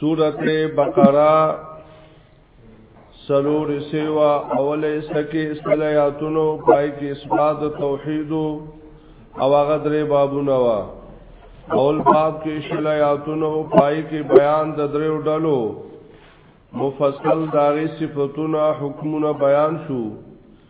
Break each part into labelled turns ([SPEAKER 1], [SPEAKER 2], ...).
[SPEAKER 1] سورت بقرہ سلور سیوا اول سکی صلیاتونو پای کې اثبات توحید او هغه درې بابونه وا اول باب کې صلیاتونو پای کې بیان د درې ډلو مفصل داغي صفاتونه حکمونه بیان شو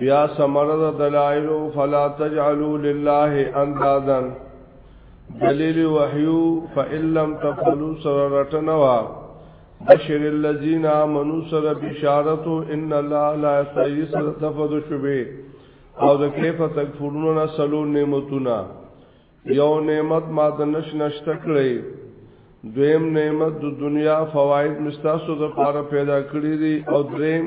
[SPEAKER 1] بیا سمره د دلائل فلا تجعلوا لله اندادا دلیل وحیو فإن لم تفعلوا سر رټنوا بشر الذين آمنوا سر بشارت ان الله لا يستحيي سر تفد شبه او د کیف تکفرون سلو نعمتنا یو نعمت ما د نش نشت کړی دویم نعمت د دنیا فواید مستاسو د پاره پیدا کړی دي او دریم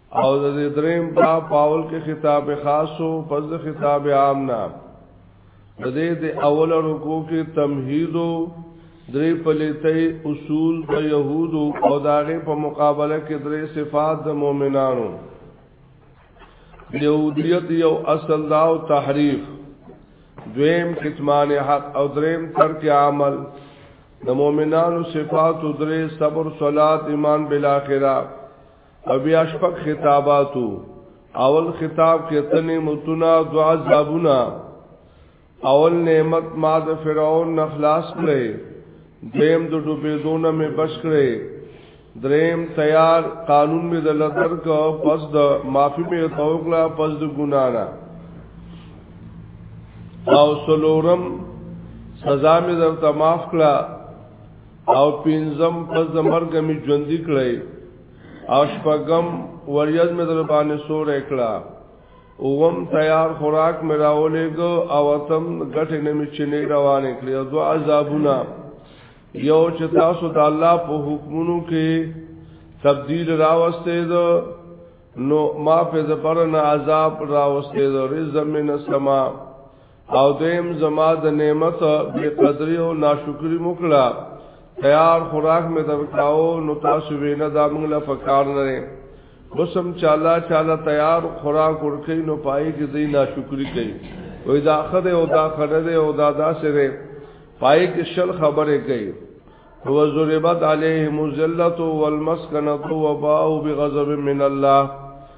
[SPEAKER 1] او د دې دریم په پاول کې خطاب خاصو پس د خطاب عام نه د دې د اول رکو کې تمهید درې پلیتې اصول د يهودو او داغه په مقابله کې درې صفات د مؤمنانو يهودیت یو اصل دا او تحریف دویم کتمان حق او دریم ترک عمل د مؤمنانو صفات درې صبر صلات ایمان بالاخره او بیا شپږ خطاباتو اول خطاب کې تنه متنا دعا زابونا اول نعمت ما د فرعون نخلاص کړې دیم د ډوبې دونه مې بچ کړې دریم تیار قانون مې د لدر کو پس د معافي مې توکلا پس د ګنا نه او سلورم سزا مې درته معاف کړه او پینزم پس د مرګ می ژوند کړی او شپږم وریځ می در باندې سور کړه اوم تیار خوراک می راولېګو او اتم غټې نه می چنې روان کړې او دو عذابونه یو چې تاسو د الله په حکمونو کې تبدیل راوستې دو نو ما په زبرن عذاب راوستې دو رزم من السما او دیم زما د نعمت بے قدری او ناشکری مکړه تیار خوراک می درکاو نو تاسو وینا دا موږ له فکر نه نه وسم چاله چاله تیار خوراک ورکې نو پای کې دی ناشکری کوي وې دا خره او دا خره دی او دا دا سره پای کې شل خبره کوي هو ذربت علیهم الذلت والمسکنه وباء بغضب من الله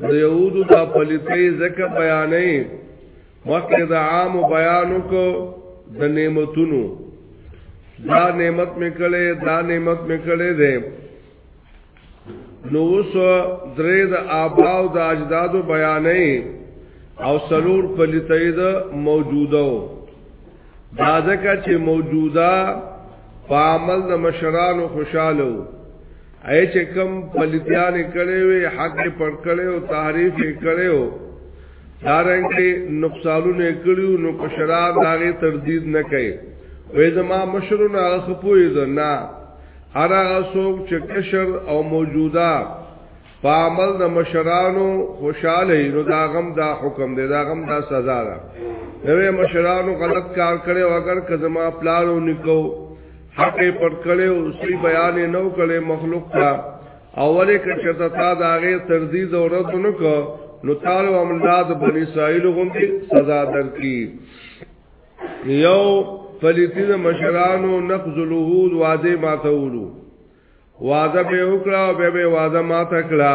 [SPEAKER 1] د یهودو دا پلیتې ځکه بیانې مخکې د عام بیانو کو د نعمتونو دا نعمت میکړې دا نعمت میکړې ده نو اوس درې د آباو د اجدادو بیانې او سلور پلیتې د موجوده دا ځکه چې موجوده په عمل د مشرانو خوشاله وو اے چې کم پلیتیان کړي وي حق پر کړي او تحریف کړي او دارنګ کې نقصانونه کړیو نو په شراب داغه تردید نه کوي وې زما مشرونه هغه خپوي نه ارا سوق چې کشر او موجوده په عمل د مشرانو خوشاله نو دا غم دا حکم دی دا غم دا سزا ده نوې مشرانو غلط کار کړي او اگر کزما پلانو نکو حق پټ کړي او سی بیان نه وکړي مخلوق ته اوله کچته تا دا غي تردید او رد نه کو نو تعالی امداد بنی اسرائیل غوندي سزا درکې یو فلیتین مشرانو نقض الوهود وعده ماتولو وعده به وکړه او به وعده ماته کړه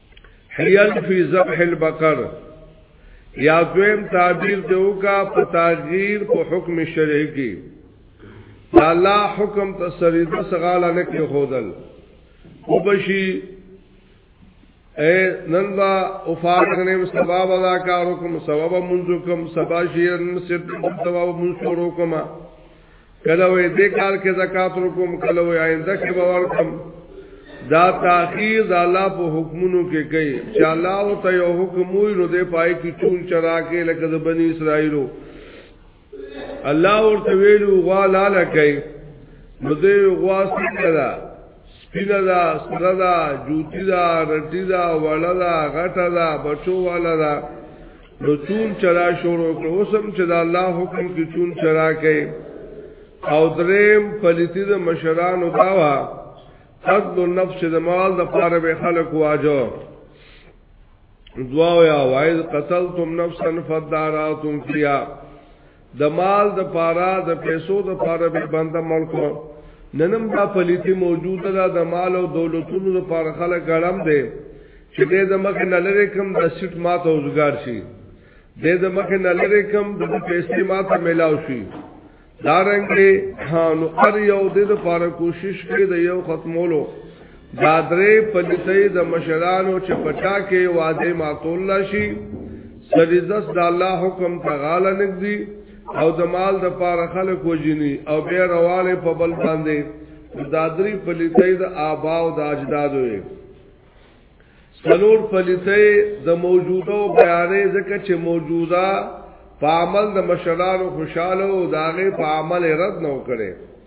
[SPEAKER 1] حیل فی ذبح البقر یا دویم تعبیر دیو کا په تغییر په حکم شرعی کې الله حکم ته سریده سغاله نه کې خودل او بشي اے نن با افار کنه سبب ادا کارو کوم سبب منځو کوم سبا شیر سب سبب منځو کوم کله وې دې کال کې زکات وکم کله وې آینده کې باور کم دا تاخیر د الله په حکمونو کې کوي چې الله او ته یو حکم وي نو دې پای کې چون چرا کې لکه د بنی اسرائیلو الله ورته ویلو غوا لاله کوي نو دې غوا څنګه دا سپینه دا سره دا جوتی دا رټی دا وړه دا غټه دا بچو والا دا نو چون چرا شروع کړو سم چې دا الله حکم کې چون چرا کوي او دریم پلیتی د مشرانو داوا قتل النفس د مال د پاره به خلق واجو دعا یا وایز قتلتم نفسا فداراتم فیها د مال د پاره د پیسو د پاره به بنده ملک ننم دا پلیتی موجوده ده د مال او دولتونو د پاره خلک ګړم دی چې دې د مخ نه لری کم د سټ ماته اوزګار شي دې د مخ نه لری کم د پیسې ماته ملاو شي دارنګه هانو ار یو دې د پاره کوشش کوي د یو ختمولو دا درې پلیتې د مشرانو چې پټا کې وعده ماتول شي سریزس د الله حکم ته غاله نګدي او د مال د پاره خلک وجني او به رواله په بل باندې دا درې پلیتې د آبا او د اجدادو یې سلور پلیتې د موجوده او بیانې ځکه چې موجوده په عمل د مشرانو خوشاله او داغه په عمل رد نه وکړي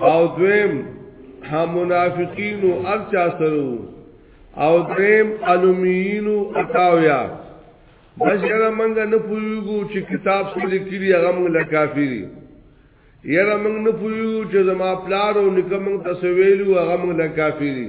[SPEAKER 1] او دویم ها منافقین او ارچا سره او دریم علومین او اتاویا بس یره منګ نه پویګو چې کتاب څه لیکلی هغه موږ لا کافری یره موږ نه پویګو چې زما پلار او نکمن تسویلو هغه موږ لا کافری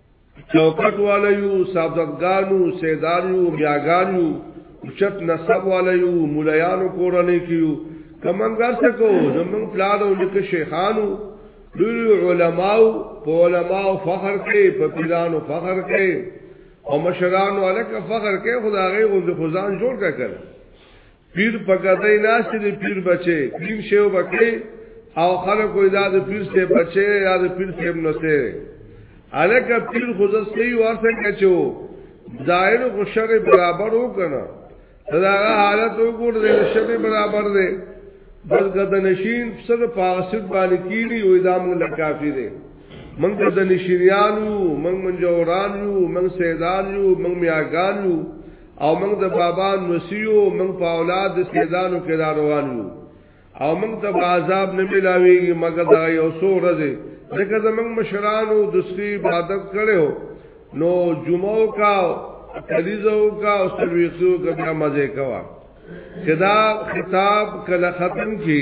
[SPEAKER 1] چوکټ والیو سابزدګانو سیداریو بیاګانو چت نسب والیو مولایانو کورنۍ کیو کمنګر څه کو زمون پلان او لیک شیخانو دوی علماو په علماو فخر کوي په پیرانو فخر کوي او مشرانو الک فخر کوي خدای غو د خزان جوړ کړ پیر په ګدای ناس دی پیر بچي پیر شیو بکې او خلکو ادا د پیر سے بچي یا د پیر سے منسه الکه پیر خو ځسې ورته کچو ظاهر خو شر برابر وکنه دا حالت وګور دې شر برابر دې بس ګدنشین سره پاسد باندې کیږي او ادم له کافی دې من د نشریانو من منجورانو من سیدانو من میاګانو او موږ د بابا نسیو موږ په اولاد د سیدانو کې را روان یو او موږ ته عذاب نه ملاويږي مګر دا یو څو ورځې ځکه زمنګ مشرانو د سری عبادت کړو نو جمعو کا کلیزو کا او سرویسو کا بیا مزه کوا کدا خطاب کله ختم کی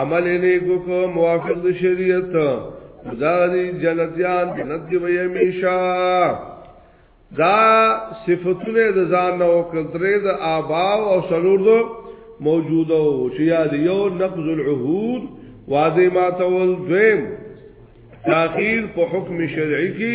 [SPEAKER 1] عمل نیکو کو موافق د شریعت دا دی جنتیان جنت کې وي همیشه دا صفاتونه د ځان نو کړتره د آبا او سرور دو موجوده او چې یاد یو نقض العهود وعده ما تول دویم تاخير په حکم شرعي کې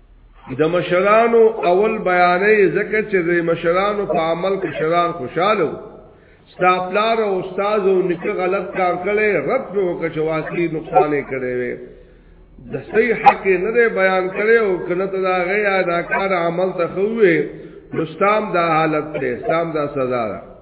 [SPEAKER 1] د مشرانو اول بیانې زکه چې د مشرانو په عمل کې شران خوشاله ستا پلار او استاد او نکه غلط کار کړي رد په وکچواسي نقصانې کړي وي د صحیح حق نه دی بیان کړي او کنه ته دا غي ادا کار عمل ته خوې نستام دا حالت ته استام دا سزا ده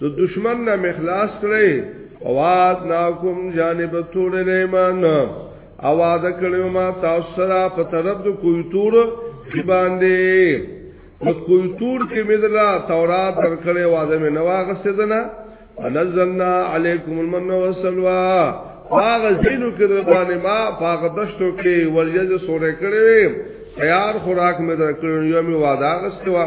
[SPEAKER 1] د دشمن نه مخلاص کړي اواد ناکم جانب تور لیمان اواد کړو ما تاسو سره په طرف د کوی تور باندې نو کوی تور کې مدلا تورات درکړې واده مې نو واغسته دنا انزلنا علیکم المن والسلوا هغه زینو کې د باندې ما هغه دشتو کې ورجه سورې کړې تیار خوراک مې درکړو یو مې واده غستوا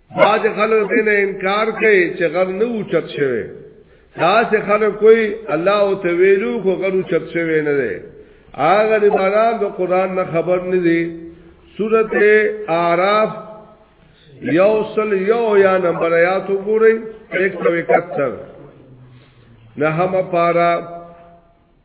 [SPEAKER 1] باج خلق دین انکار کوي چې غر نه اوچت شوی دا چې خلق کوئی الله او تویلو خو غر اوچت شوی نه دی هغه د باران د قران نه خبر نه دی سورته اعراف یو سل یو یا نمبر آیات وګورئ 171 نه هم پارا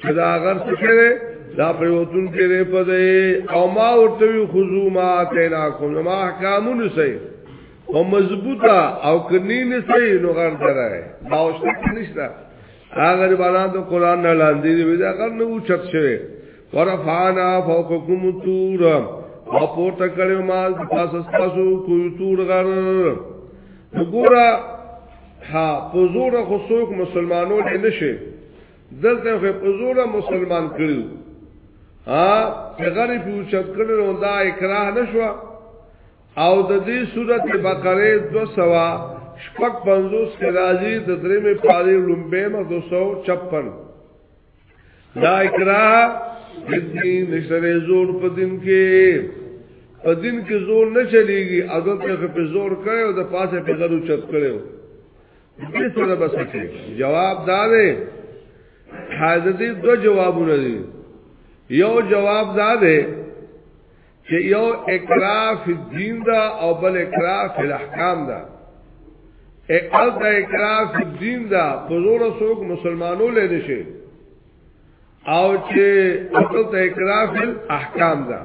[SPEAKER 1] چې دا غر څه کړي دا پریوتون کې دی په دې او ما ورته وی خذو ما تینا کوم ما احکامونه سي او مضبوطه او کني نه سي نو غر درای دا اوس نشته هغه باندې د قران نه لاندې دی دا غر نه اوچت شوی ورفعنا فوقكم الطور او پورته کړو ما تاسو تاسو کوی تور غر وګوره ها پزور خو څوک مسلمانانو نه شي دلته خو په زور مسلمان کړو ها څنګه نه پوښت کړو نو دا اکراه نشو او د دې صورت بقره 200 شپږ پنځوس کې راځي د درې مې پاره لومبه ما 256 دا اکراه د دین نشره زور په دین کې په دین کې زور نه چلیږي عادت په زور کړو د پاسه په غرو چت کړو دې سره بس کې جواب دا دی حضرت دو جوابونه دي یو جواب دا دی چې یو اقرار فی الدین دا او بل اقرار فی الاحکام دا اقل دا اقرار فی الدین دا په زور سوق مسلمانو لید شي او چې اصل ته اقرار فل احکام ده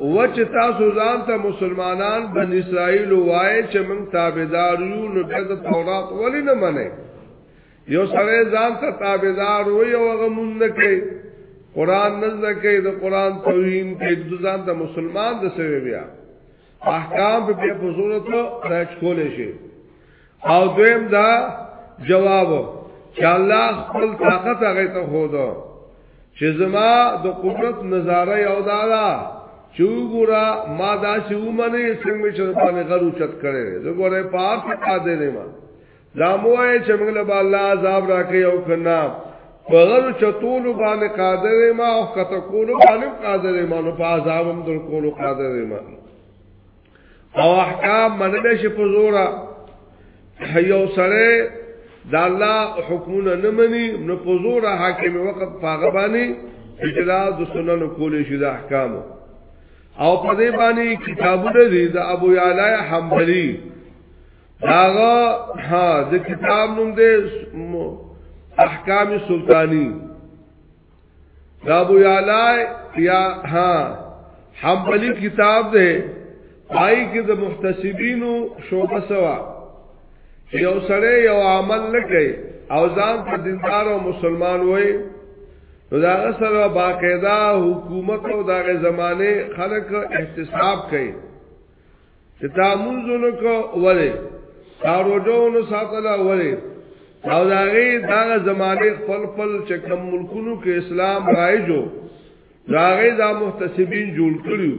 [SPEAKER 1] و چې تاسو ځان ته مسلمانان بن اسرائیل وای چې موږ تابعدار یو نو بیا د تورات ولې نه منئ یو سره ځان ته تابعدار وای او هغه مونږ نه کوي قران نه زکه د قران توهین کې د ځان ته مسلمان د سوي بیا احکام په بیا په صورت راځ کولې شي او دویم دا جواب چې الله خپل طاقت هغه ته خو دو چې زما د قدرت نظاره یو دادا چې وګوره ما دا چې ومنې څنګه چې باندې غرو چت کړي زه ګوره پاک قادر ما دا موه چې موږ له الله عذاب راکې او کنا په غرو چتول باندې قادر ما او کته کول باندې قادر ما نو په عذاب هم در کول قادر ما او احکام منل شي په زور یو سره د الله حکمونه نه مني نو په زور حاکم وقت پاغه باندې اجلاس د سنن کول شي د احکام او په دې باندې کتابونه دي د ابو یعلا حنبلی داغه ها د کتاب نوم دی احکام سلطانی دا ابو یعلی یا ها حنبلی کتاب ده پای کې د محتسبینو شوبه سوا یو سره یو عمل نه کوي او ځان په دیندار او مسلمان وای نو دا سره باقاعده حکومت او دغه زمانه خلک احتساب کوي چې تا منځونو کو ولې تا روزونو ساتله ولې او دا غي دا زمانه خپل خپل چې کوم ملکونو کې اسلام رایجو دا غي دا محتسبین جوړ کړیو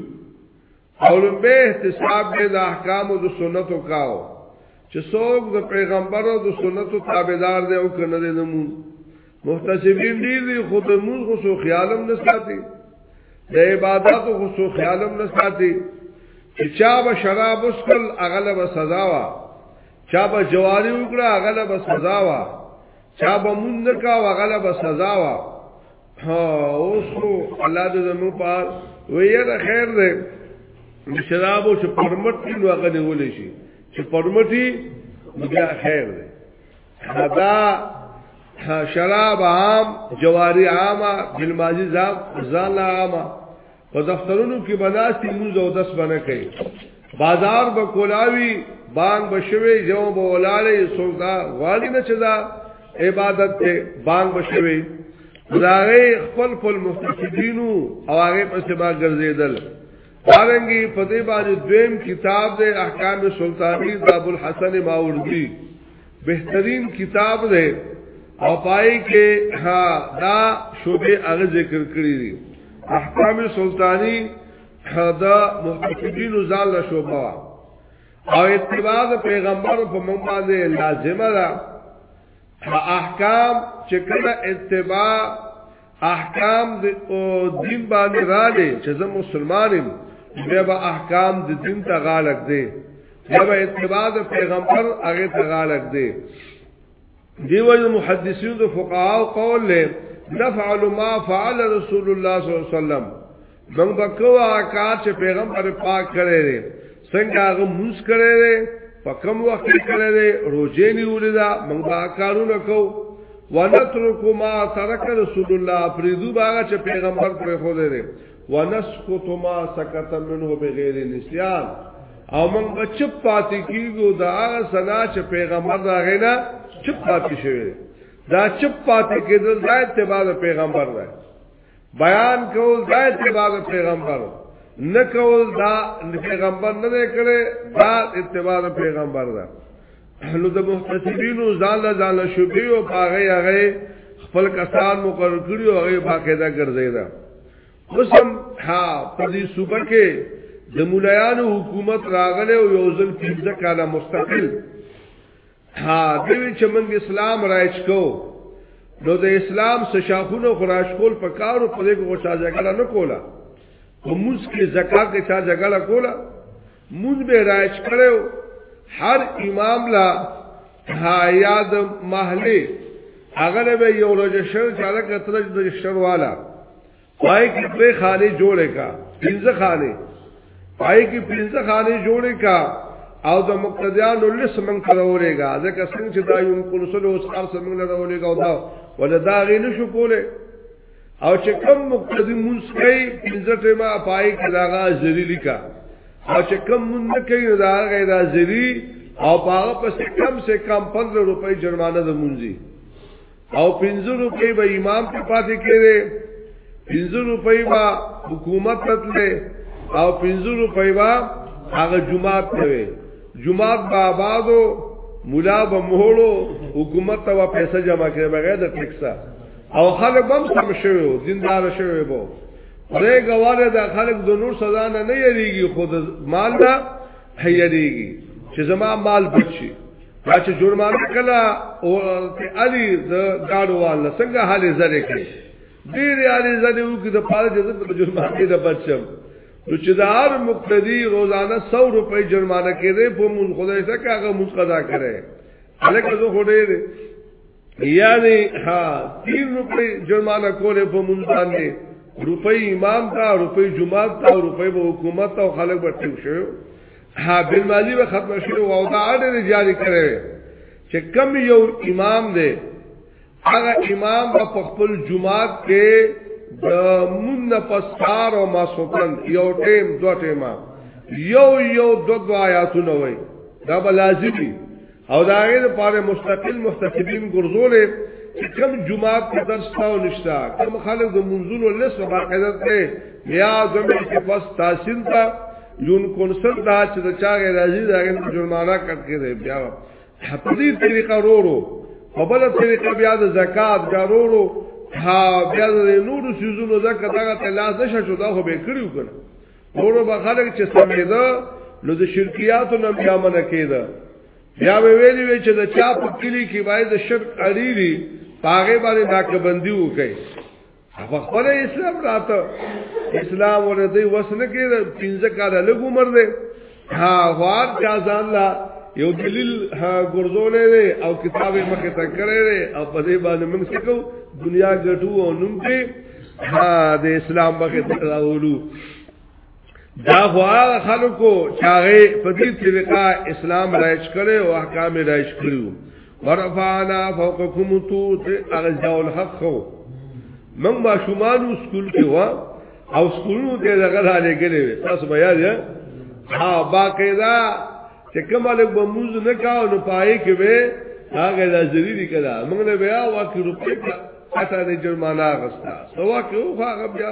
[SPEAKER 1] او لمبه احتساب به د احکام او د سنتو کاو چې څوک د پیغمبرو د سنتو تابعدار دی او کنه دی نمون محتسبین دې دې خود موږ خو سو خیالم نه ساتي د عبادت خو سو خیالم نه ساتي چې چا به شراب اسکل اغلب سزا وا چا به جواری وکړه اغلب سزا وا چا به مون نه کا اغلب سزا وا ها اوس خو الله دې زمو پار ویره خیر دې شراب او چې پرمټ نو هغه نیول شي چې پرمټي بیا خیر دی دا شراب عام جواری عامه بالماضی ځان ځان عامه په دفترونو کې بناستی موږ او داس باندې کوي بازار به کولاوي بانګ بشوي جو به ولاله سودا غالي نه چدا عبادت ته بانګ بشوي داغه خپل خپل مفسدینو او هغه په سبا ګرځیدل دارنګي په دې باندې دویم کتاب دی احکام سلطانی د ابو الحسن ماوردی بهترین کتاب دی او پای کې ها دا شوبه هغه ذکر کړی دی احکام سلطانی دا محتسبین زال شوبه او اتباع پیغمبر په موږ باندې لازمه ده احکام چې کله اتباع احکام د او دین باندې غالي چې زه مسلمانم بیا به احکام د دین ته غالک دی بیا به اتباع د پیغمبر هغه ته غالک دی دیو المحدثین د فقها او قول له نفعل ما فعل رسول الله صلی الله علیه وسلم موږ به کوه کار چې پیغمبر پاک کړی دی څنګه هغه موس کړی دی په کوم وخت کې کړی دی روزه نیولې ده موږ به کارونه کوو ونترک ما ترک رسول الله فریدو باغ چې پیغمبر پر خو دی ونسکت ما سکت منه بغیر نسیان او موږ به چپ پاتې کیږو دا هغه سنا چې پیغمبر دا غینا چپ پاتې شوی دا چپ پاتې کېدل دا اتباع پیغمبر دی بیان کول دا اتباع پیغمبر نه کول دا پیغمبر نه کړي دا اتباع پیغمبر ده نو د محتسبینو ځان له ځان شوبې او پاغه هغه خپل کسان مقرر کړی او هغه باقاعده ګرځي دا قسم ها په دې صوبه کې د مولایانو حکومت راغله او یو ځل پنځه کاله مستقل ها دوی چې موږ اسلام رایج کو نو د اسلام څخه شاخونه خراش کول په کارو په دې کې چا جګړه نه کوله موږ کې زکات کې چا جګړه کوله موږ به رایج کړو هر امام لا ها یاد محله هغه به یو ورځ شر چې هغه کتل د شر والا پای کې دوه خانه جوړې کا پنځه خانه پای کې پنځه خانه جوړې کا او د مقتدیانو لس من کړولېګا ځکه څنګه چې دا یو کونسل اوس ارس من لرولېګا او دا ول دا غي نشو کوله او چې کم مقتدی مونږ کوي پنځه ټیمه پای کې داغه ذلیل کا او چې کم مونږ نه کوي دا غي دا ذلیل او هغه پس کم سے کم 15 روپۍ جرمانه د مونږي او 50 روپۍ به امام په پاتې کېږي 50 روپۍ به حکومت تتله او 50 روپۍ به هغه جمعات ته وي جمعات به آبادو مولا به مهړو حکومت ته پیسې جمع کړي بغیر د ټیکسه او خلک هم سم شوی او دیندار شوی وو پرې غواړي دا خلک د نور سزا نه نه یریږي خود مال نه هیریږي چې زما مال بچي دا چې جرمانه کله او ته علي د گاډو والا څنګه حالې زره کې ډېر علي زره وو کې د پاره جزا د جرمانه د بچم نو چې د هر مقتدی روزانه 100 روپۍ جرمانه کړي په مون خدای څخه هغه مون قضا کړي الکه زه خو ډېر یعنی ها 3 روپۍ جرمانه کوله په مونږ باندې روپۍ امام تا روپۍ جماعت تا روپۍ به حکومت او خلک به ټیو شو ها بل مالی به ختم شو او دا اړه جاری کړي چې کم یو امام دی هغه امام په خپل جماعت کې د مون نه پسار او ماسوتن یو ټیم دو ټیمه یو یو دو دو آیاتونه وای دا به لازمي او دا غیر پاره مستقل محتسبین ګرځولې چې کم جمعات کې درس تاو نشتا کم خلک د منځونو لس په باقاعدت کې بیا زموږ کې پس تحصیل تا یون کونسل دا چې دا چا غیر راځي دا غیر جرمانه کټ کې دی بیا په دې طریقه رورو په بل طریقه بیا د زکات ګرورو ها بیا د نور سيزونو زکات هغه تلاش نشه شو دا خو به کړیو کنه نورو به خلک چې سمېده نو د شرکیاتو نه بیا منه کېده بیا به ویلي وي چې د چا په کلی کې باید د شرک اړی دي پاغه باندې ناکبندي وکړي هغه خپل اسلام راته اسلام ورته وسنه کېده پنځه کاله لګ عمر دی ها وان چا ځان لا یو دلیل ګرځولې دی او کتاب یې مخه ته کړی دی او په دې باندې موږ څه کوو دنیا ګټو او نوم دې ها د اسلام مخه ته راولو دا خو هغه خلکو چې هغه په دې طریقه اسلام راځ کړي او احکام راځ کړو ورفعنا فوقكم طور اغه ځول حق خو من ما شمال سکول کې وا او سکولونو ته دغه حاله ګلې تاسو بیا دې ها باقاعده چې کومه به موز نه کاو نو پای کې به هغه د ذلیری کړه موږ له بیا واکې روپې کړه اته د جرمانه غستا سوا کې خو هغه بیا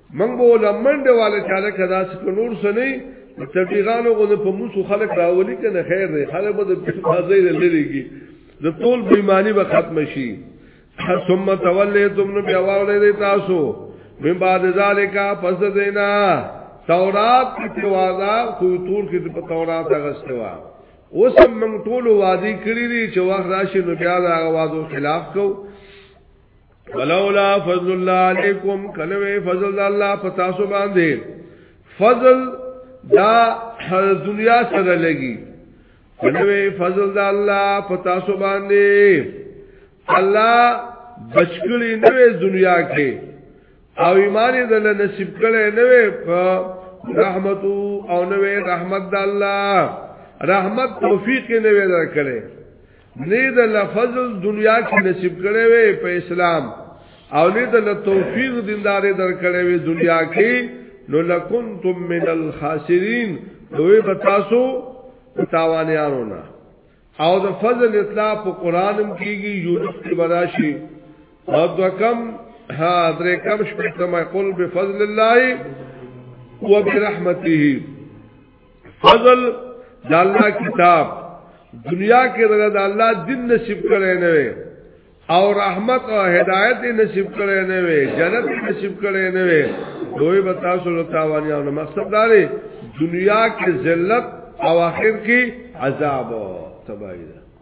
[SPEAKER 1] من به له منډه والا چاله کدا سک نور سنې تبلیغانو غو په موسو خلک راولي کنه خیر دی خلک به د بازار لریږي د ټول بېماني به ختم شي ثم تولیتم نو بیا واولې دی تاسو من بعد ذالک پس دینا تورات کې وازا خو تور کې په تورات غستوا اوس موږ ټول وادي کړی دي چې واخ راشي نو بیا دا غوازو خلاف کوو ولولا فضل الله علیکم کلوې فضل الله پتا سو باندې فضل دا دنیا سره لګي کلوې فضل د الله پتا سو باندې الله بچکلی نوې دنیا کې او ایمان دې له نصیب کړي نوې رحمت او نوې رحمت د الله رحمت توفیق نوې درکړي نه د لفظ دنیا کې نصیب کړي وي په اسلام او نه د توفیق دیندارې در کړي وي دنیا کې نو لکنتم من الخاسرین دوی به تاسو تاوانیانو نه او د فضل اطلاع په قران هم کیږي یونس کې براشي او د کم ها درې کم شپږم قل بفضل الله وبرحمته فضل د الله کتاب دنیا کې د الله دین نصیب کړي نه وي او رحمت او هدایت نصیب کړي نه وي جنت نصیب کړي نه وي دوی به تاسو له تاوانیانو مقصد دا دی دنیا کې ذلت او آخر کې عذاب تباہی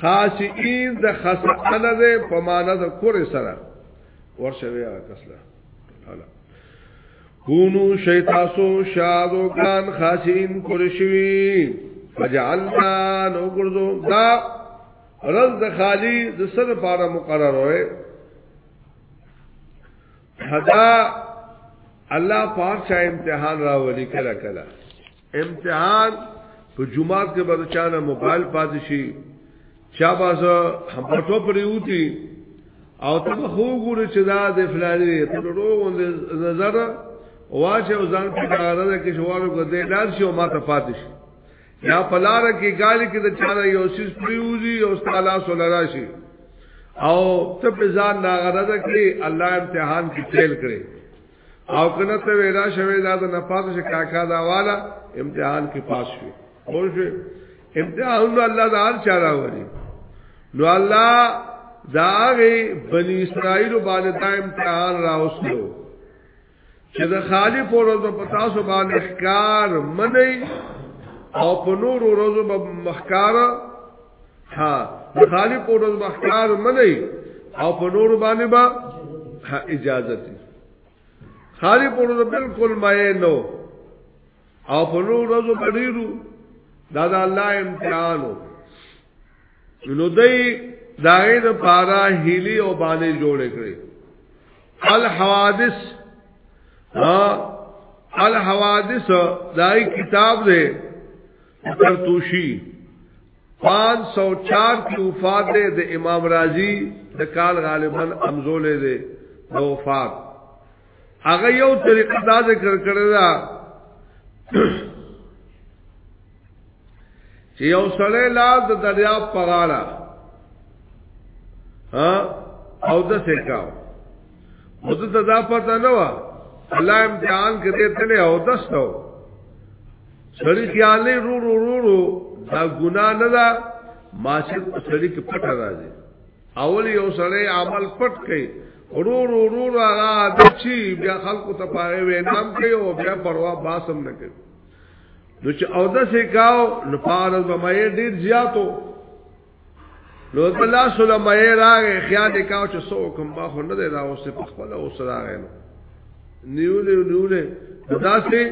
[SPEAKER 1] خاشعين د خسانه ده په معنا د کور سره ورشوي هغه کسله حالا کونو شیطاسو شادو کان خاشعين کور شوي فجعلنا نو ګرځو دا رز د خالی د سر لپاره مقرر وي حدا الله پاک شاه امتحان راولي کله کله امتحان په جمعات کې به چانه موبایل پاتې شي چا بازه همپټو پریوتی او ته خو ګورې چې دا د فلانی ته ورو نظر واچو ځان په کارا ده کې شوارو کو دې لار شي او ما ته پاتې شي یا پلار کې ګالی کې د چانه یو سیس پریوزی او تعالی صلی راشي او ته په ځان ناغره ده کې الله امتحان کې تیل کړي او کله ته ویلا شوی دا نه پاس شي کاکا دا والا امتحان کې پاس شي خو شي امتحان الله دا هر چا راوړي نو الله دا غي بني اسرائيل باندې دا امتحان راوستو چې د خالی په ورځ په تاسو باندې ښکار منی او په نور ورځو به مخکار ها خالی په ورځ بخار منی او په نور باندې با اجازه دي خالی په ورځ بالکل مې نو او په نور ورځ بډیرو دا دا الله امتحانو نو دای دای د پارا هیلی او باندې جوړ کړی الحوادث ها الحوادث دای کتاب دی کرتوشی 504 کی وفات دے د امام رازی د کال غالبا امزولې دے د وفات هغه یو طریقه دا ذکر کړی دا چې یو سړی لار د دریا پغاړه ها او د سکاو مده ته دا پته نه و الله امتحان کې دې تله او دستو سړی خیالې رو رو رو رو دا ګناه نه ده معاشر په سړی کې پټه راځي اول یو سړی عمل پټ کړي رو رو رو رو هغه عادت شي بیا خلکو ته پاره وینام کوي او بیا پروا باسم نه کوي نو چې او د سې کاو نو پارز به مې ډیر زیاتو نو بلا سلام یې راغې خیال دې کاو چې سو کوم ما خو نه دی دا اوس په خپل اوس راغې نو نیولې نیولې دا سه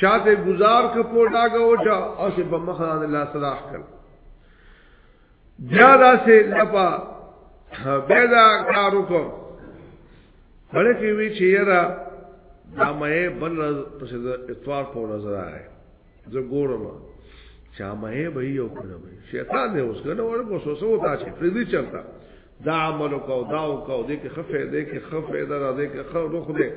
[SPEAKER 1] شاته گزار کا پوټا کا اوچا او سه په مخ نه الله صلاح کړ بیا دا سه لپا بيدا کارو کو بلکې وی چې یرا دا مې بل پسې د اتوار په نظر راغې زه ګورم چې امه به یو کنه به شیطان دی اوس کنه ورکو وسوسه وتا چې پردي چلتا دا عمل کو دا او کو دې کې خفه دې کې خفه دا دې کې خو روخ دې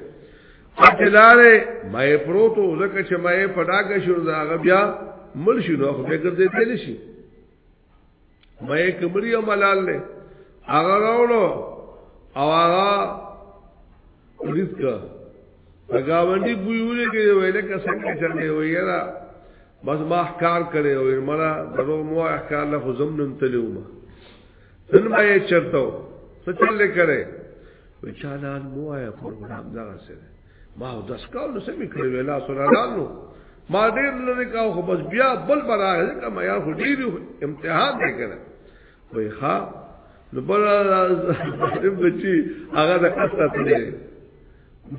[SPEAKER 1] اجلاله مې پروتو ځکه چې مې پډاګه شو دا بیا مل شي نو خو به ګرځې تل شي مې کمریا ملال له هغه راوړو او هغه ریسک هغاوندی بویولې کې ویل کې څنګه چلې وې را بس ما احکار کړې وې مرا درو مو احکار له زم نن تلو ما نن ما یې چرته څه چلې کړې وچالان مو آیا پروګرام دا سره ما داس کاول څه مې کړې ویلا سره لاله ما ډیر لري کا خو بس بیا بل براه کا ما یار خو ډیر امتحان دی کړه وای ها نو بل دیم بچی هغه د کسته تلې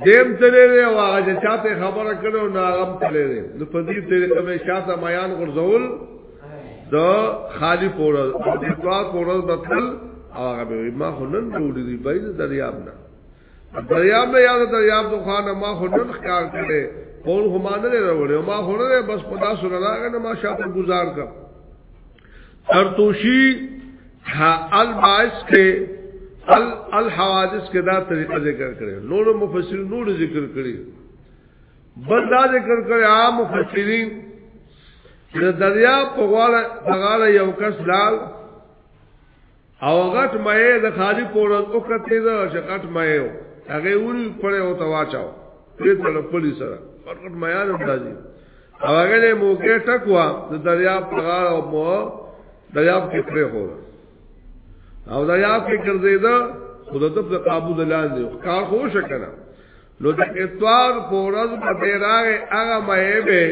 [SPEAKER 1] دیم تلې دی او هغه چاته خبره کړو نه هغه تلې دی نو په دې تلې کومه شاته میان غرزول د خالی پورز د دوار پورز بتل هغه به ما خو نن جوړې دی بای دریاب نه دریاب نه یاد دریاب د خانه ما خو نن ښکار کړي پون خو ما نه راوړې ما خو نه بس په تاسو راغی نه ما شاته گزار کړ ارتوشی ها الباعث کې ال الحوادث کې دا طریقه ذکر کړي نور مفسر نور ذکر کړي بل دا ذکر کړي عام مفسرین د دریاب په غاړه یو کس لال او غټ مې د خالی پورز او کته دا چې غټ مې او هغه وری پړې او تواچاو دې تل پولیس سره غټ مې یاد راځي او هغه له موګه ټکوا د دریا په غاړه او مو دریا په پرې هو او دریا په ګرځیدا خود ته په قابو دلان دی کار خو شکنه نو د اتوار په ورځ په بیراغه هغه مې به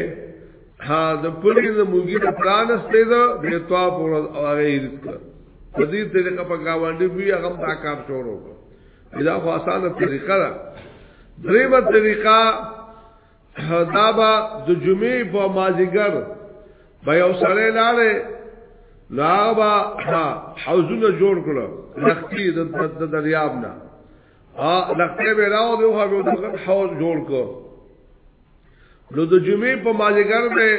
[SPEAKER 1] ها د پولیس د موګي د پلان ستې ده د اتوار په ورځ هغه یې کړ په دې طریقه په گاونډي وی هغه دا کار شروع کړ دا خو اسانه طریقه ده دریمه طریقه دا به د جمعې په مازیګر به یو سړی لاړې لاغه به حوزونه جوړ کړو لختي د دریاب نه ا لکه به راو دی خو به دغه حوض جوړ کو نو د جمعې په ماجګر به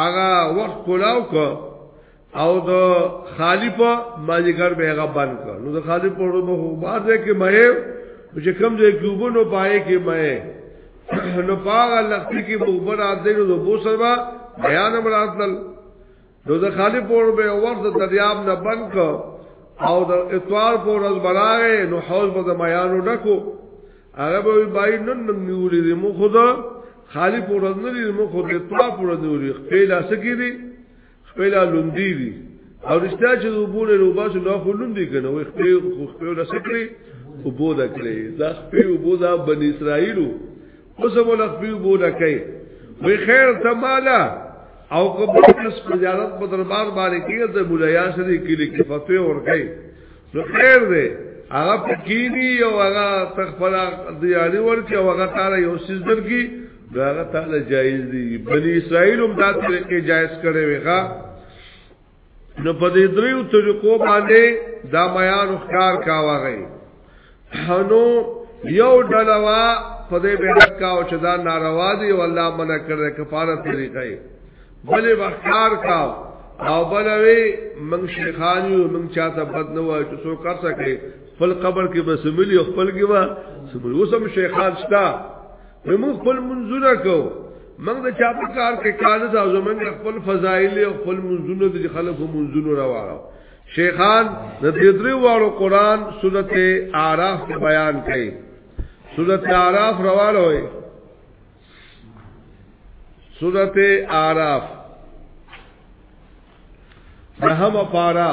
[SPEAKER 1] هغه وخت کولاو کو او د خالی په ماجګر به هغه بند کو نو د خالی په ورو به بعد کې مې چې کم ځای کې وبنو پائے کې مې نو پاغه لختی کې بوبر راځي نو بو سره بیان مراتل نو د خالی پور به ورځ د دریاب نه بند کو او د اتوار پور ورځ براغه نو حوض به د میانو ډکو هغه به بای نن نن نیولې دې مو خدا خالی پور ورځ نه دې مو خدا اتوار پور ورځ نیولې خپل اسکی دي خپل لوندې دي او رښتیا چې د وبول له باسو لا خلون دي کنه وي خپل خپل اسکی وبو دکړي دا خپل وبو دا بن اسرائیلو اوس ولا خپل بوله کوي وی خیر ته مالا او کبر اس کو زیارت په دربار باندې کیږي ته بولیا سره کلی کې فتوی ور کوي نو خیر دی هغه پکینی او هغه تخفل دیاری ور کوي هغه تعالی یو سیز در کی دا هغه تعالی جایز دی بنی اسرائیل هم دا طریقې جایز کړي ویغه نو په دې دریو طریقو باندې دا بیان ښکار کاوغی نو یو ډلوا په دې بیان کاو چې دا ناروا دی او الله منع کړی کفاره طریقې بلې وختار کاو او بلوي من شیخانیو من چاته بد نه وای چې څوک کار سکے خپل قبر کې بس ملي خپل کې وا سمول وسم شیخان شتا نو موږ خپل منځونه کو موږ د چا په کار کې کار نه تاسو موږ خپل فضایل او خپل منځونه د خلکو منځونه راوړو شیخان د دې درې واړو قران سورته اعراف بیان کړي سورته اعراف راوړو سورته اعراف رحم پارا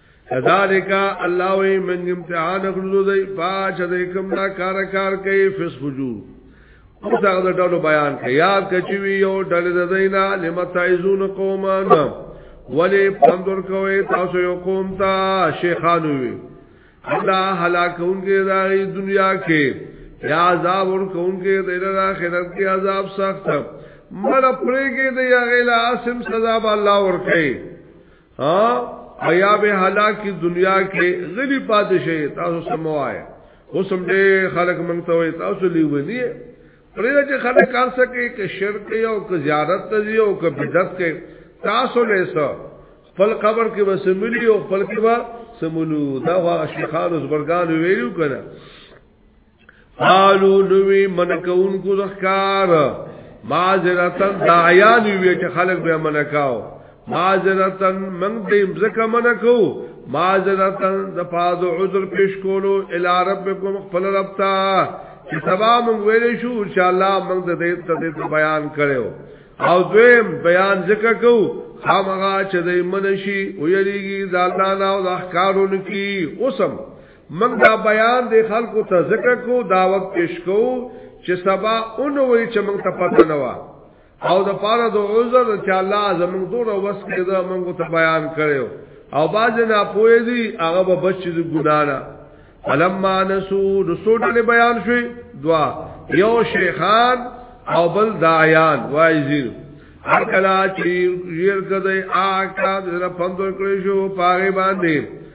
[SPEAKER 1] کذالک الله وی من امتحان کړو دی پاچ دې کوم دا کار کار کوي فس فجور او دا د ډول بیان کوي یاد کچوي یو ډول د دینا لمتایزون قومان ولی پندور کوي تاسو یو قوم ته شیخانو وی الله هلاکون کې دا دنیا کې یا عذاب ور کون کې د آخرت کې عذاب سخت مړ پرېږي د یغیل عاصم سزا به الله ور کوي ها ایا به هلاکی دنیا کې غلی پاتې شي تاسو سموای اوس هم دې خلک مونږ ته وي تاسو لیونی پرې چې خلک کار سکے کې شرک یو کې زیارت ته یو کې بدعت کې تاسو له سره خپل قبر کې وسملی او خپل کې وا سمولو دا هغه شیخان اوس برګان ویلو کنه قالو نوی منکون کو ذکار معذرتن دعیان وی چې خلق به منکاو معذرتن من دې مزکه منکو معذرتن د پاد عذر پیش کولو الی ربکم خپل رب تا چې سبا مونږ ویلې شو ان شاء الله مونږ د دې ته بیان کړو او دویم بیان ذکر کو خامغا چې دې منشي او یریږي د الله نه او د احکارونو کی اوسم موږ دا بیان د خلکو ته ذکر کو دعوت پیش کو چې سبا اونوي چې موږ ته پته نه و او د پاره د عذر چې الله زموږ دوه وس کې دا موږ ته بیان کړو او باز نه پوي دي هغه به بچ دي ګنا نه فلما نسو رسول له بیان شوي دوا یو شیخان او بل دایان وایزیر هر کلا چې یې کده آکا د پندور کړی شو پاره باندې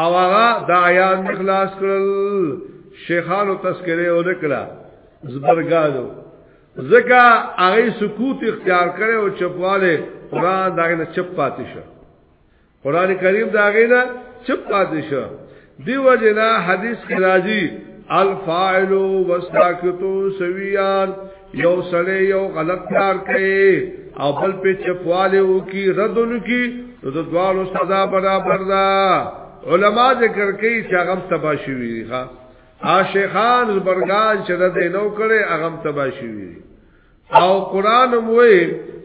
[SPEAKER 1] او هغه د آیات مخلاص کړل شیخانو تذکره او نکړه زبرګادو زکه هغه سکوت اختیار کړي او چپواله قران داغه نه چپ پاتې شو قران کریم داغه نه چپ پاتې شو دیو جنا حدیث کې راځي الفاعل والساکتو سویان یو سړی یو غلط کار کوي او بل په چپواله او کی ردون کی نو د دوالو سزا برابر ده علما ذکر کوي چې هغه تبا شوی ښا عاشقان زبرګان چې د دینو کړي هغه تبا شوی او قران موي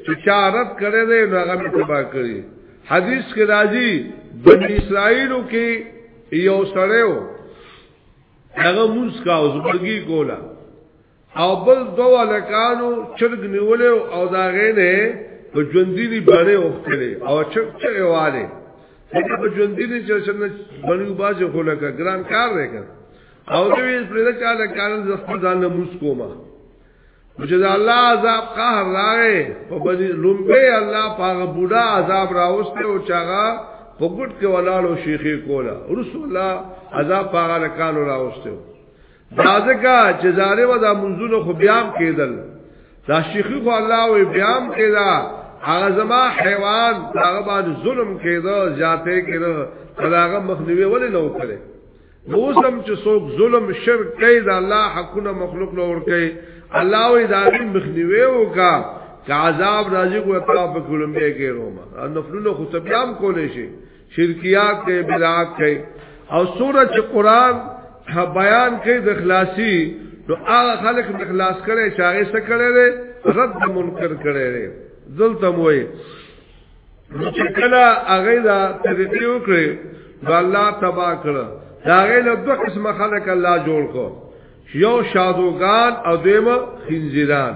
[SPEAKER 1] چې چارت کړي دی نو هغه تبا کړی حدیث کې راځي بنی اسرائیلو کې یو سړیو هغه موږ کا او زبرګی کولا او بل دوه لکانو چرګ نیولې او دا غینه په ژوندینی باندې وختلې او چرګ چرې والے دغه په ژوندینی چې څنګه باندې بازه خلک ګران کار وکړ او دوی پر دې چا لکانو د خپل ځان له مسکوما چې دا الله عذاب قهر راغې په بني لومبه الله پاغه بوډا عذاب راوسته او چاغه په ګډ کې ولاړو شیخې کولا رسول الله عذاب پاغه لکانو راوسته دا ځکه چې زاره و دا منځونه خو بیا هم کېدل دا شیخی خو الله وی بیا هم کېدا هغه زما حیوان هغه باندې ظلم کېدا زیاته کېدا هغه مخنیوي ولې نه وکړي نو سم چې څوک ظلم شرک کوي دا الله حقونه مخلوق لور کوي الله وی دا مخنیوي وکا که عذاب راځي کو اطلاع په کولم به کې روما نفلونه خو تبیام کولې شي شرکیات کې بدعات کې او سوره چې قران بیان کې د اخلاصي نو هغه خلک د اخلاص کړي چې هغه څه کړي دي رد منکر کړي دي دلته موي نو چې کله هغه دا طریقې وکړي نو الله تبا کړ دا هغه له دوه قسمه خلک الله جوړ کو یو شادوغان او دیمه خنزیران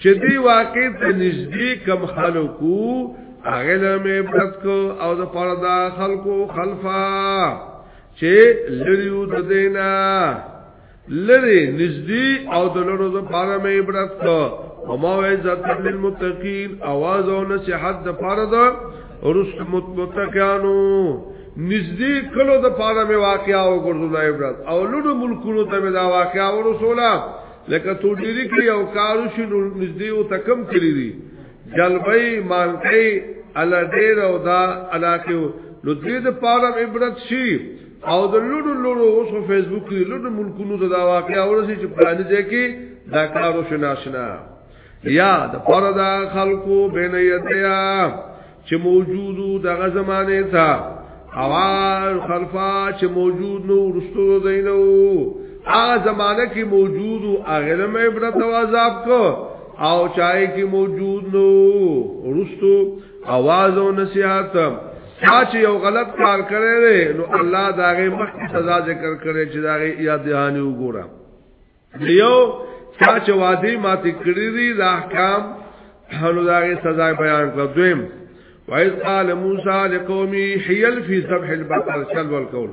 [SPEAKER 1] چې دی واقع ته نږدې کم خلکو هغه له مې عبرت کو او د پاره دا خلکو خلفا چې لریو د دینا لری نږدې او د لرو د پاره مې عبرت کو او ما عزت للمتقین आवाज او نصیحت د پاره دا رست متقینو نږدې کلو د پاره مې واقعا او ګرځولای عبرت او لرو ملکونو ته دا واقعا ورسوله لکه تو ډیری کړی او کارو شي نو نږدې او تکم کړی دي جلبې مانکې الا ډیر او دا علاقه نو دې د پاره عبرت شي او د لړو لړو اوس په فیسبوک کې لړو ملکونو ته دا واقعیا ورسې چې پلان دې کې دا کارو شناشنا یا د پاره دا خلکو بین یدیا چې موجودو دغه زمانه تا اوار خلفا چې موجود نو رستو دینو هغه زمانه کې موجودو هغه مې عبرت او عذاب کو او چای کې موجود نو رستو आवाज او نصيحت ساچ یو غلط کار کړی نو الله داغه مخ سزا ذکر کړي چې داغه یاد دهانی وګوره یو چا چې وادي ماتې کړی دي د احکام هلو داغه سزا بیان کړ دویم وایز قال موسی لقومي حيل في ذبح البقر شل والقول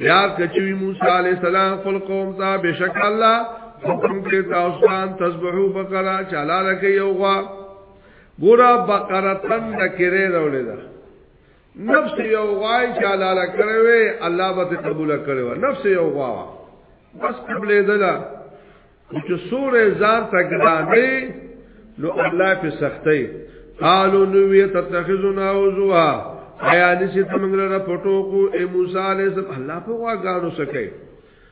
[SPEAKER 1] یاد کچوی موسی علیہ السلام خپل قوم ته بشک الله حکم کې تاسو ته تسبحو بقره چلا لکه یو غوا ګورا بقره تن د کړه راولې ده نفس یو غوای چې حلاله کړې وي الله به ته قبول کړې و نفس یو غوا بس قبلې دلا چې سورې ځان تګرانې نو الله په سختۍ قالو نو وی تتخذنا وزوا حیا نسی تمنګره پټو کو اے موسی علیہ السلام الله په غوا غاړو سکے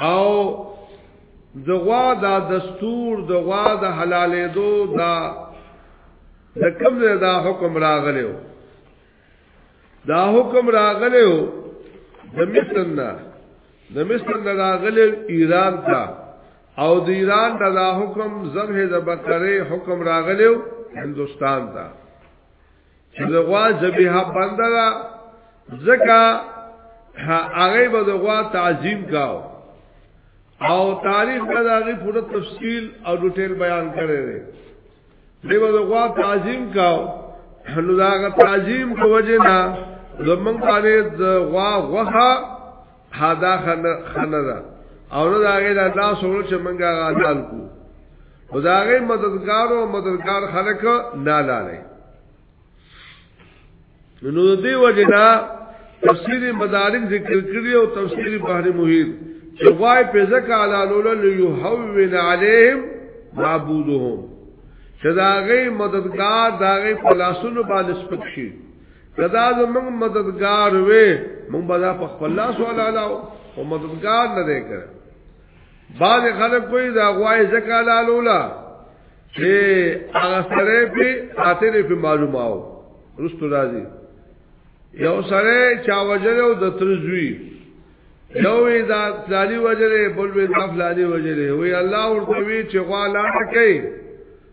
[SPEAKER 1] او د غوا دا دستور د غوا د حلالې دو دا د کوم ځای دا حکم راغلی و دا حکم راغلی و د مصر نه د مصر نه راغلی ایران ته او د ایران نه دا حکم ذبح د بقره حکم راغلی و هندستان ته چې د غوا ذبیحه بنده ده ځکه هغه به د غوا تعظیم کاو او تاریخ به د هغه پوره تفصیل او ډیټیل بیان کړی دی دی به د غوا تعظیم کاو نو دا غا تعظیم په وجه نه زمونږ باندې د غوا غوخه هدا خنه خنه دا او نو دا غیر دا سوال چې منګه غالال کو او دا غیر مددگار او مددگار خلک نه لاله نو دې وجنا تفسیر مدارک ذکر کړی او تفسیر بحر محیط چې وای په ځکه علالول لیحول علیهم معبودهم چې دا غي مددگار دا غي پلاسونو باندې سپک شي کدا زمنګ مددگار وې مونږ به دا په خپل لاس ولا لاو او مددگار نه دی کړ بعض خلک کوئی دا غوای زکا لالولا چې هغه سره په خاطر په معلومه او رستو راځي یو سره چا وجره او د ترزوی یو وی دا فلانی وجره بل وی دا فلانی وجره وی الله ورته وی چې غوا لاړ کړي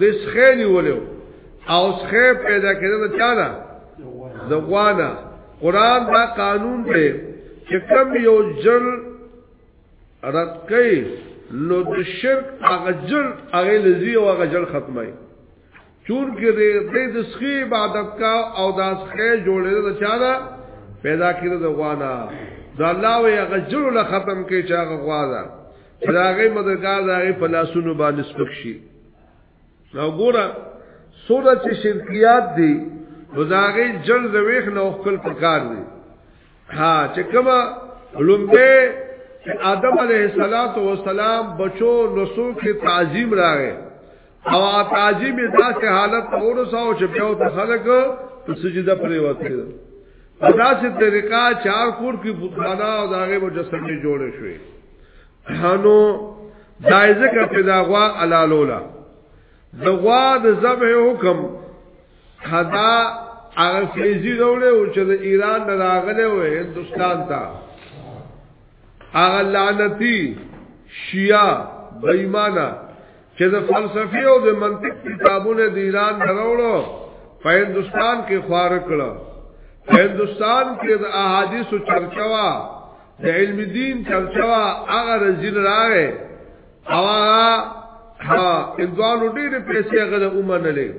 [SPEAKER 1] د سخه نیولیو او سخه پیدا کېده د چا نه د غوانا قران دا قانون دی چې کوم یو جل رد کوي نو د شرک هغه جل هغه لذي او هغه جل ختمای چون کې دې د سخی عبادت کا او د سخی جوړې د چا نه پیدا کېده د غوانا دا الله وی هغه جل ختم کوي چې هغه غوانا راغی مدرګار راغی په لاسونو باندې سپک شي نو ګوره سوره چې شرکیات دي نو داغه جن زویخ نو خپل پکار دي ها چې کما لومبه آدم علیه السلام بچو نسو کې تعظیم راغی او تاجی به داسې حالت اورساو چې بیا ته خلک په سجده پرې وته په داسې طریقه چار کور کې بوتخانه او داغه مجسمه جوړ شوې هانو دایزه کې پیدا غوا علالولا د غوا د ذبح حکم حدا هغه فیزی روړې او چې د ایران نه راغله و هندستان ته هغه لعنتی شیعه بېمانه چې د فلسفي او د منطق کتابونه د ایران دروړو په هندستان کې خوار کړو هندستان کې د احادیثو چرچا وا د علم دین چرچا وا هغه رزین راغې او هغه اندوانو ډېر پیسې هغه له ومنلې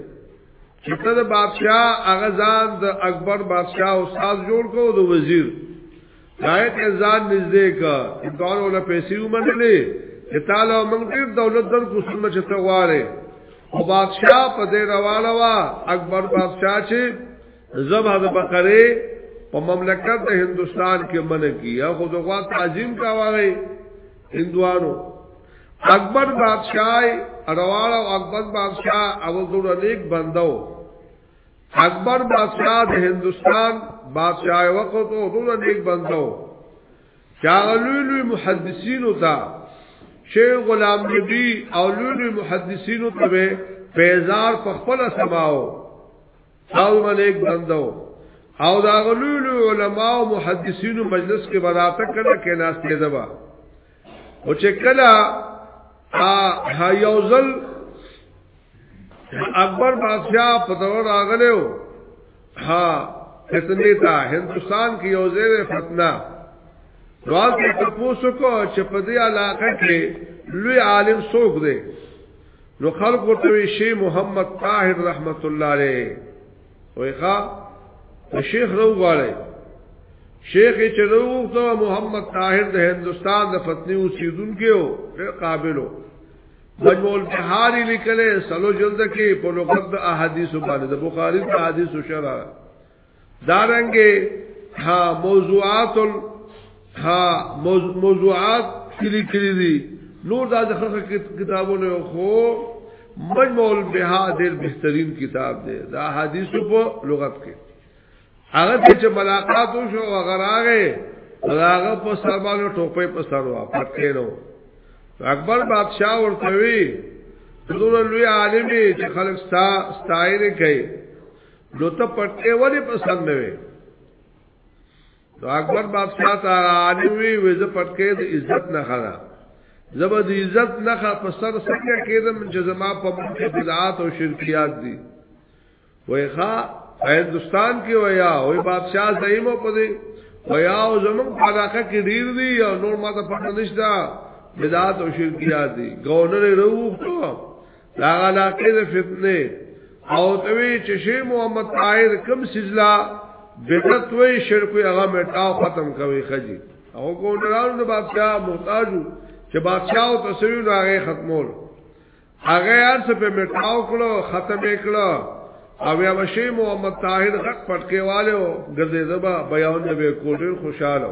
[SPEAKER 1] چې ته د بادشاہ هغه ځان د اکبر بادشاہ استاد جوړ کو د وزیر رايت ازاد نزدې کا امکان ولا پیسې ومنلې چې تعالی موږ ډېر دولت در کو سنت چې ته غواړې او بادشاہ په دې رواله وا اکبر بادشاہ چې زب حضرت بقره په مملکت د هندستان کې من کیا خو دغه تعظیم کا وغه هندوانو اکبر بادشاہ رواله اکبر بادشاہ او زړه نیک بندو اکبر بادشاہ د هندستان بادشاہ وخت او دغه نیک بندو چاغلوی لوی محدثین او تا شیخ غلام نبی او لوی لوی محدثین او ته پیزار په خپل سماو او ملک بندو او دا غلوی لوی علما او محدثین مجلس کې براته کړه کې ناس کېدبا او چې کله ا یوزل اکبر بادشاہ په تور راغله او ها فتنه تا هندستان کې یو ځای فتنه راز کې تاسو کو چې په دې علاقه کې لوی عالم څوک دی نو خلق ورته شي محمد طاهر رحمت الله علیه وای ښا شیخ رو غواړي شیخ چې روغته محمد طاهر د هندستان د فتنی اوسیدونکو یو ډېر قابلو مجموع البحاری لیکلې سلو جلد کې په لغت د احادیث باندې د بخاری د احادیث شرح دارنګه ها موضوعات ها موضوعات کلی کلی دي نور دا ځخه کتابونه خو مجموع البها ډېر بهترین کتاب دی دا حدیث په لغت کې هغه چې ملاقات وشو هغه راغې هغه په سر باندې ټوپې په سر وا پټېلو اکبر بادشاہ ورته وی دغه لوی عالم چې خلک ستا ستاینه کوي نو ته پټې ولې پسند نه وي نو اکبر بادشاہ ته عالم وی وې زه پټکې د عزت نه خلا زبر د عزت نه خا په سر څنګه کېدم چې زما په مخ بدعات او شرکیات دي وای ښا هندستان کې ویا وای بادشاہ زایمو په دې ویا او زمون په علاقه کې ډیر دي او نور ماته پته نشته بدعات او شرکیات دي ګورنر وروخته دا علاقه د فتنه او توی چې شیخ محمد طاهر کم سجلا بدعت وې شرک هغه مټاو ختم کوي خجی او ګورنرانو د بادشاہ محتاجو چې بادشاہ او تسوی نو هغه ختمول هغه ارڅ په مټاو کړو ختم کړو او یا وشی محمد طاهر غټ پټکیواله ګرځې زبا بیان به کوډر خوشاله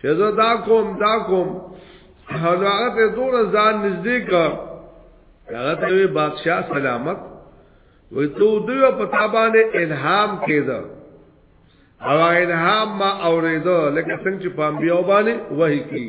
[SPEAKER 1] چې زه دا کوم دا کوم هغه هغه ته دور ځان نږدې کا هغه ته بادشاہ سلامت وې ته دوی په تابانه الهام کېده او الهام ما اورېده لکه څنګه چې پام بیا باندې وਹੀ کی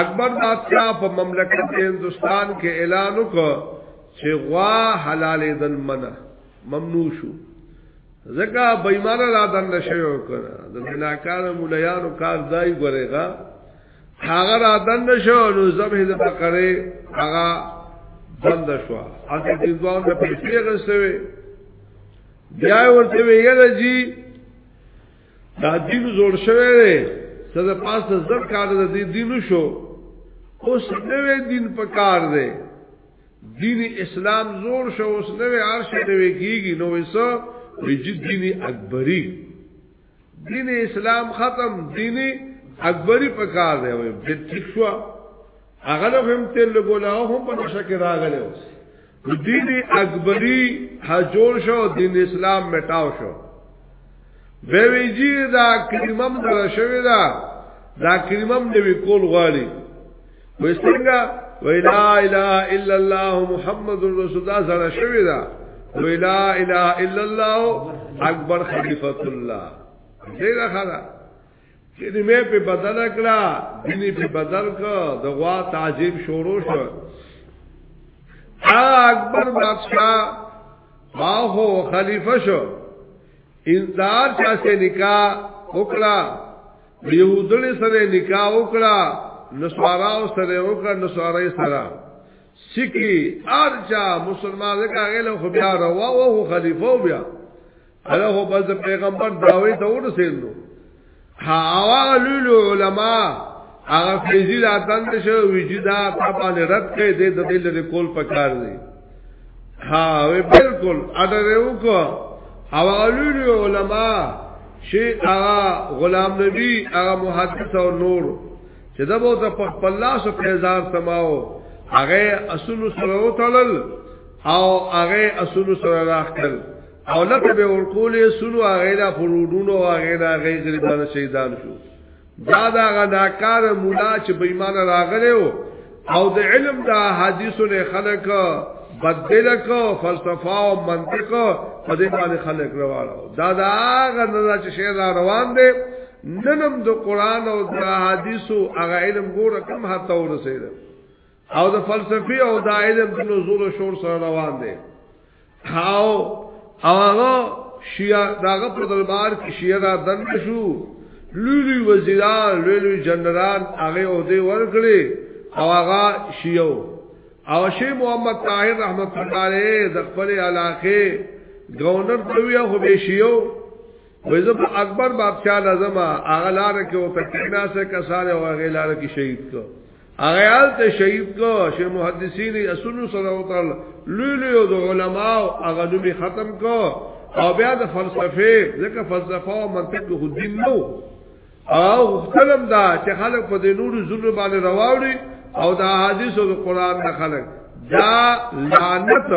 [SPEAKER 1] اکبر داتیا په مملکت هندستان کې اعلان وکړ چې غوا حلال دل منه ممنوع شو زکه بېمانه لا دن نشي وکړه د بناکار مولایانو کار دای ګورېغا هغه را دن نشو نو زبه د بقره هغه بند شو هغه د ځوان د پیسې غسوي بیا ورته ویل جی دا دین جوړ شوی دی څه د پاسه زر کال د دې دین شو اوس نوې دین په کار دی دین اسلام زور شو اوس نوې عرش ته وکیږي نو وسه ویجی دین اکبری دین اسلام ختم دین اکبری په کار دی وي بل څه هغه له هم تل لګولاو هم په نشه کې راغلی اوس دین اکبری حجور شو دین اسلام مټاو شو به ویجی دا کریمم در شوی دا دا کریمم نوی کول غواړي وې څنګه وی لا اله الا الله محمد رسول الله سره شوی دا وی لا اله الا الله اکبر خلیفۃ الله دې راخلا کلمه په بدل کړه دیني په بدل کړه د غوا تعظیم شروع شو اکبر بادشاہ ما هو خلیفہ شو انتظار چا سے نکاح وکړه یهودل سره نکاح وکړه نسواراو سره وکړه نسوارای سره سکی ارجا مسلمان دغه غل خو بیا روا او خلیفہ بیا اله هو بس پیغمبر داوی ته ورسېندو ها اوا لول علما هغه فیزی راتن شو وجدا په باندې رد کړي د دې لري کول پکار دی ها وی بالکل اډر یو کو اوا لول علما شي هغه غلام نبی هغه محدث او نور چې دا به ته په خپل لاس او پیزار سماو هغه اصول سره وتلل او هغه اصول سره راخل او لکه به ورکولې سلو هغه لا پروډونو هغه لا هغه غریبانو شهیدان شو دا دا غناکار مولا چې بې ایمان راغله او د علم دا حدیثو نه خلق بدل کو فلسفه او منطق په دې باندې خلق روانو دا دا هغه نه چې شهر روان دي ننم د قران او د حدیثو هغه علم ګوره کم هاته ورسېده او د فلسفي او د علم د نزول شور سره روان دي او هغه شیعه داغه په دربار کې شیعه را دن شو لوی لوی وزیران لوی لوی جنرال هغه او دی ورکړي او هغه شیعه او شی محمد طاهر رحمت الله علیه د خپل علاقه گورنر ته ویو خو به شیو وې زه په اکبر بادشاہ لازم هغه لار کې او تکینا سره کسان او هغه لار کې شهید کو هغه حال ته شهید کو شه محدثین اصول سره او تل لولو او د علما او هغه دوی ختم کو او بیا د فلسفه ځکه فلسفه او منطق خو دین نو او خپلم دا چې خلک په دې نورو زړه باندې راوړي او د احادیث او د قران نه خلک دا لعنت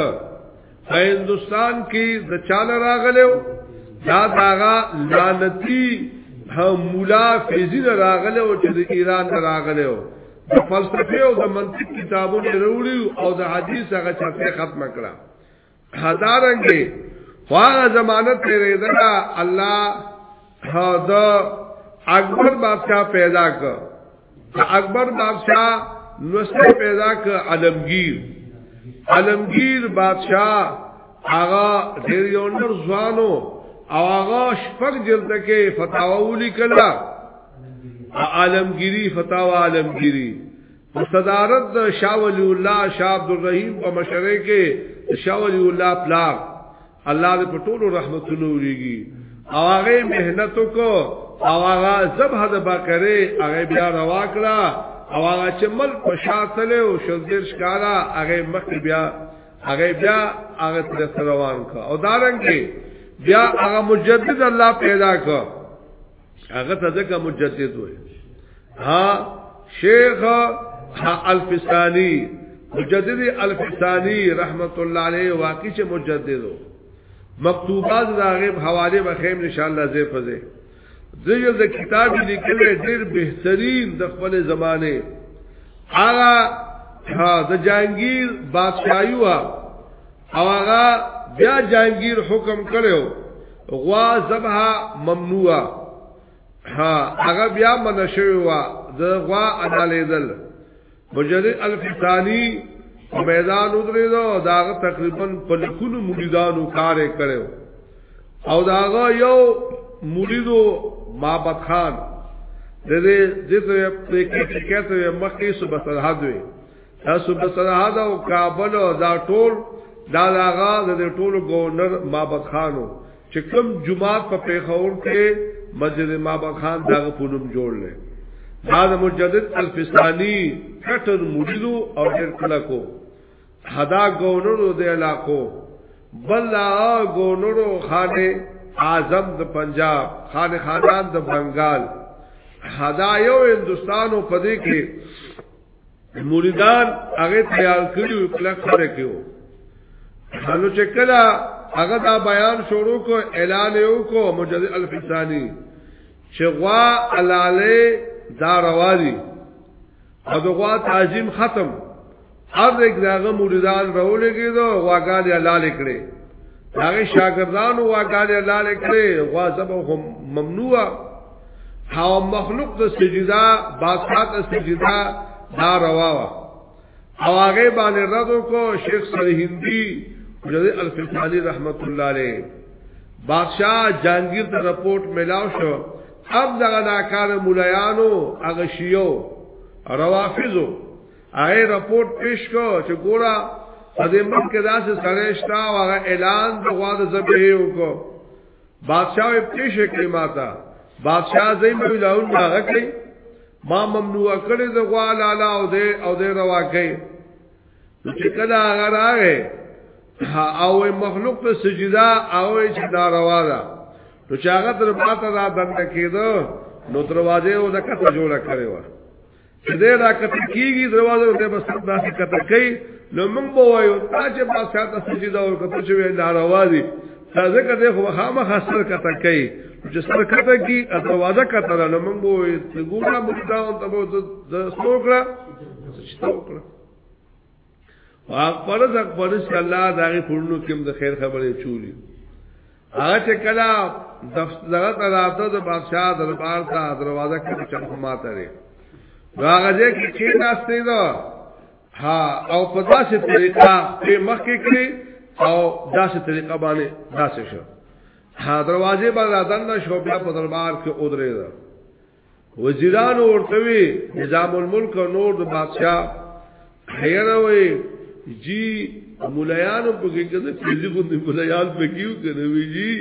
[SPEAKER 1] په هندستان کې د چاله راغلو دا داغا لعنتی مولا فیزی نه راغله او چې د ایران نه راغله او د فلسفه او د منطق کتابونه وروړي او د حدیث هغه چاپه ختم کړه هدارنګي هغه زمانه تیرې دا الله دا اکبر بادشاہ پیدا کړ د اکبر بادشاہ لوسته پیدا ک علمگیر علمگیر بادشاہ هغه ډیر یو نر ځوانو او هغه شپږ جلد کې فتاوا ولیکلا عالمگیری فتاوا عالمگیری په صدارت د شاه ولی الله شاه عبد الرحیم په مشرۍ کې شاه ولی الله پلار الله دې په ټولو رحمتونو وريږي او هغه مهنت کو او هغه ذبح د بکرې هغه بیا روا کړه او هغه چې مل په شاتله او شذیر شکارا هغه مخ بیا هغه بیا هغه پر روان کا او دارنګي بیا هغه مجدد الله پیدا کا هغه ته ځکه مجدد وای ها شیخ الفسانی مجدد الفسانی رحمت الله علیه واقعي چې مجدد وو مکتوبات راغب حواله بخیم ان شاء الله زی فزه زیو د کتاب لیکل ډیر بهترین د خپل زمانه هغه د جهانگیر بادشاہي وا او هغه بیا جایګیر حکم کړو غوا ذبح ممنوع ها هغه بیا منشوي وا د غوا انالیدل مجرد الفسانی میدان ودرې دو داغه تقریبا په لکونو مریدانو کار کړو او داغه یو مریدو مابد خان د دې د دې په کې کې ته مخکې صبح سرحد وي تاسو په صلاح دا او کابل دا ټول دا لاغا د ټول گورنر مابد خانو چې کوم جمعات په پیښور کې مسجد مابد خان دا پونم جوړ لې دا د مجدد الفسانی کټر مریدو او ډېر کلکو حدا گورنر د علاقو بل لا گورنر خانه اعظم د پنجاب خان خانان د بنگال حدا یو هندستانو پدې کې مریدان هغه تیار کړیو کلک سره کیو نو چې کله هغه دا بیان شروع کو اعلان یو کو مجدد الفسانی چې غوا علاله دا روالي او دغه تعظیم ختم هر یک داغه مریدان راولې کېدو غواګان علاله کړې هغه شاګردانو غواګان علاله کړې غوا سبب ممنوع او مخلوق د سجدا باسات سجدا دا روا وا او هغه باندې رد کو شیخ سره هندي جزي الفسانی رحمت الله علیه بادشاہ جانگیر ته رپورټ ملاو شو اب دغه ناکار مولایانو هغه شیو روافضو هغه رپورټ پیش کو چې ګورا په دې ملک کې داسې سرېشتا او هغه اعلان د غوا د ذبیح وکړو بادشاہ وی پیش کړی ماته بادشاہ زین به لاون هغه کوي ما ممنوع کړی د غوا لالا او دې او دې روا کوي چې کله هغه راغی او مخلوق ته سجدا او چې دا روا ده نو چې هغه تر ماته را دنده کېده نو دروازه او د کته جوړه کړې و چې دې را کتل کیږي دروازه دې بس دا څه کتل کوي نو موږ به وایو تا چې با ساته سجده او کتل چې ویل راوازي دا ځکه دې خو خامہ خسر کتل کوي چې سر کتل کی دروازه کتل نو موږ به وایو ګوره مستاو ته به د سوکړه سجده وکړه اکبر از اکبر چې الله داغه پړونو کې د خیر خبرې چولی هغه چې کلا دفتر ته راته د بادشاہ دربار ته دروازه کې چمخ ماته لري هغه دې کې کې ناشته ده ها او په داسې طریقه په مخ کې کړی او داسې طریقه باندې داسې شو ها دروازه باندې دنه شو بیا په دربار کې اودرې ده وزیرانو ورته وی نظام الملک نور د بادشاہ خیره وی جی مولایانو په کې کده پیځي کو دی مولایان په کیو کنه وی جی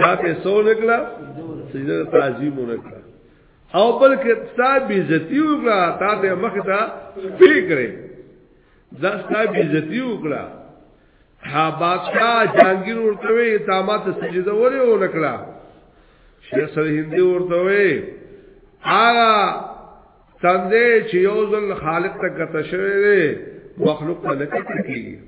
[SPEAKER 1] تا په سو نکلا سجده تعظیم ورکړه او بلکې تا بی عزتی وکړه تا ته مخ ته سپی کړې دا تا بی عزتی وکړه ها بادشاہ جانگیر ورته وی تا ما ته سجده ولې ونکړه شیخ سره هندي ورته وی هغه تندې چې یو ځل خالق ته کته شوی دی مخلوق ته نه کیږي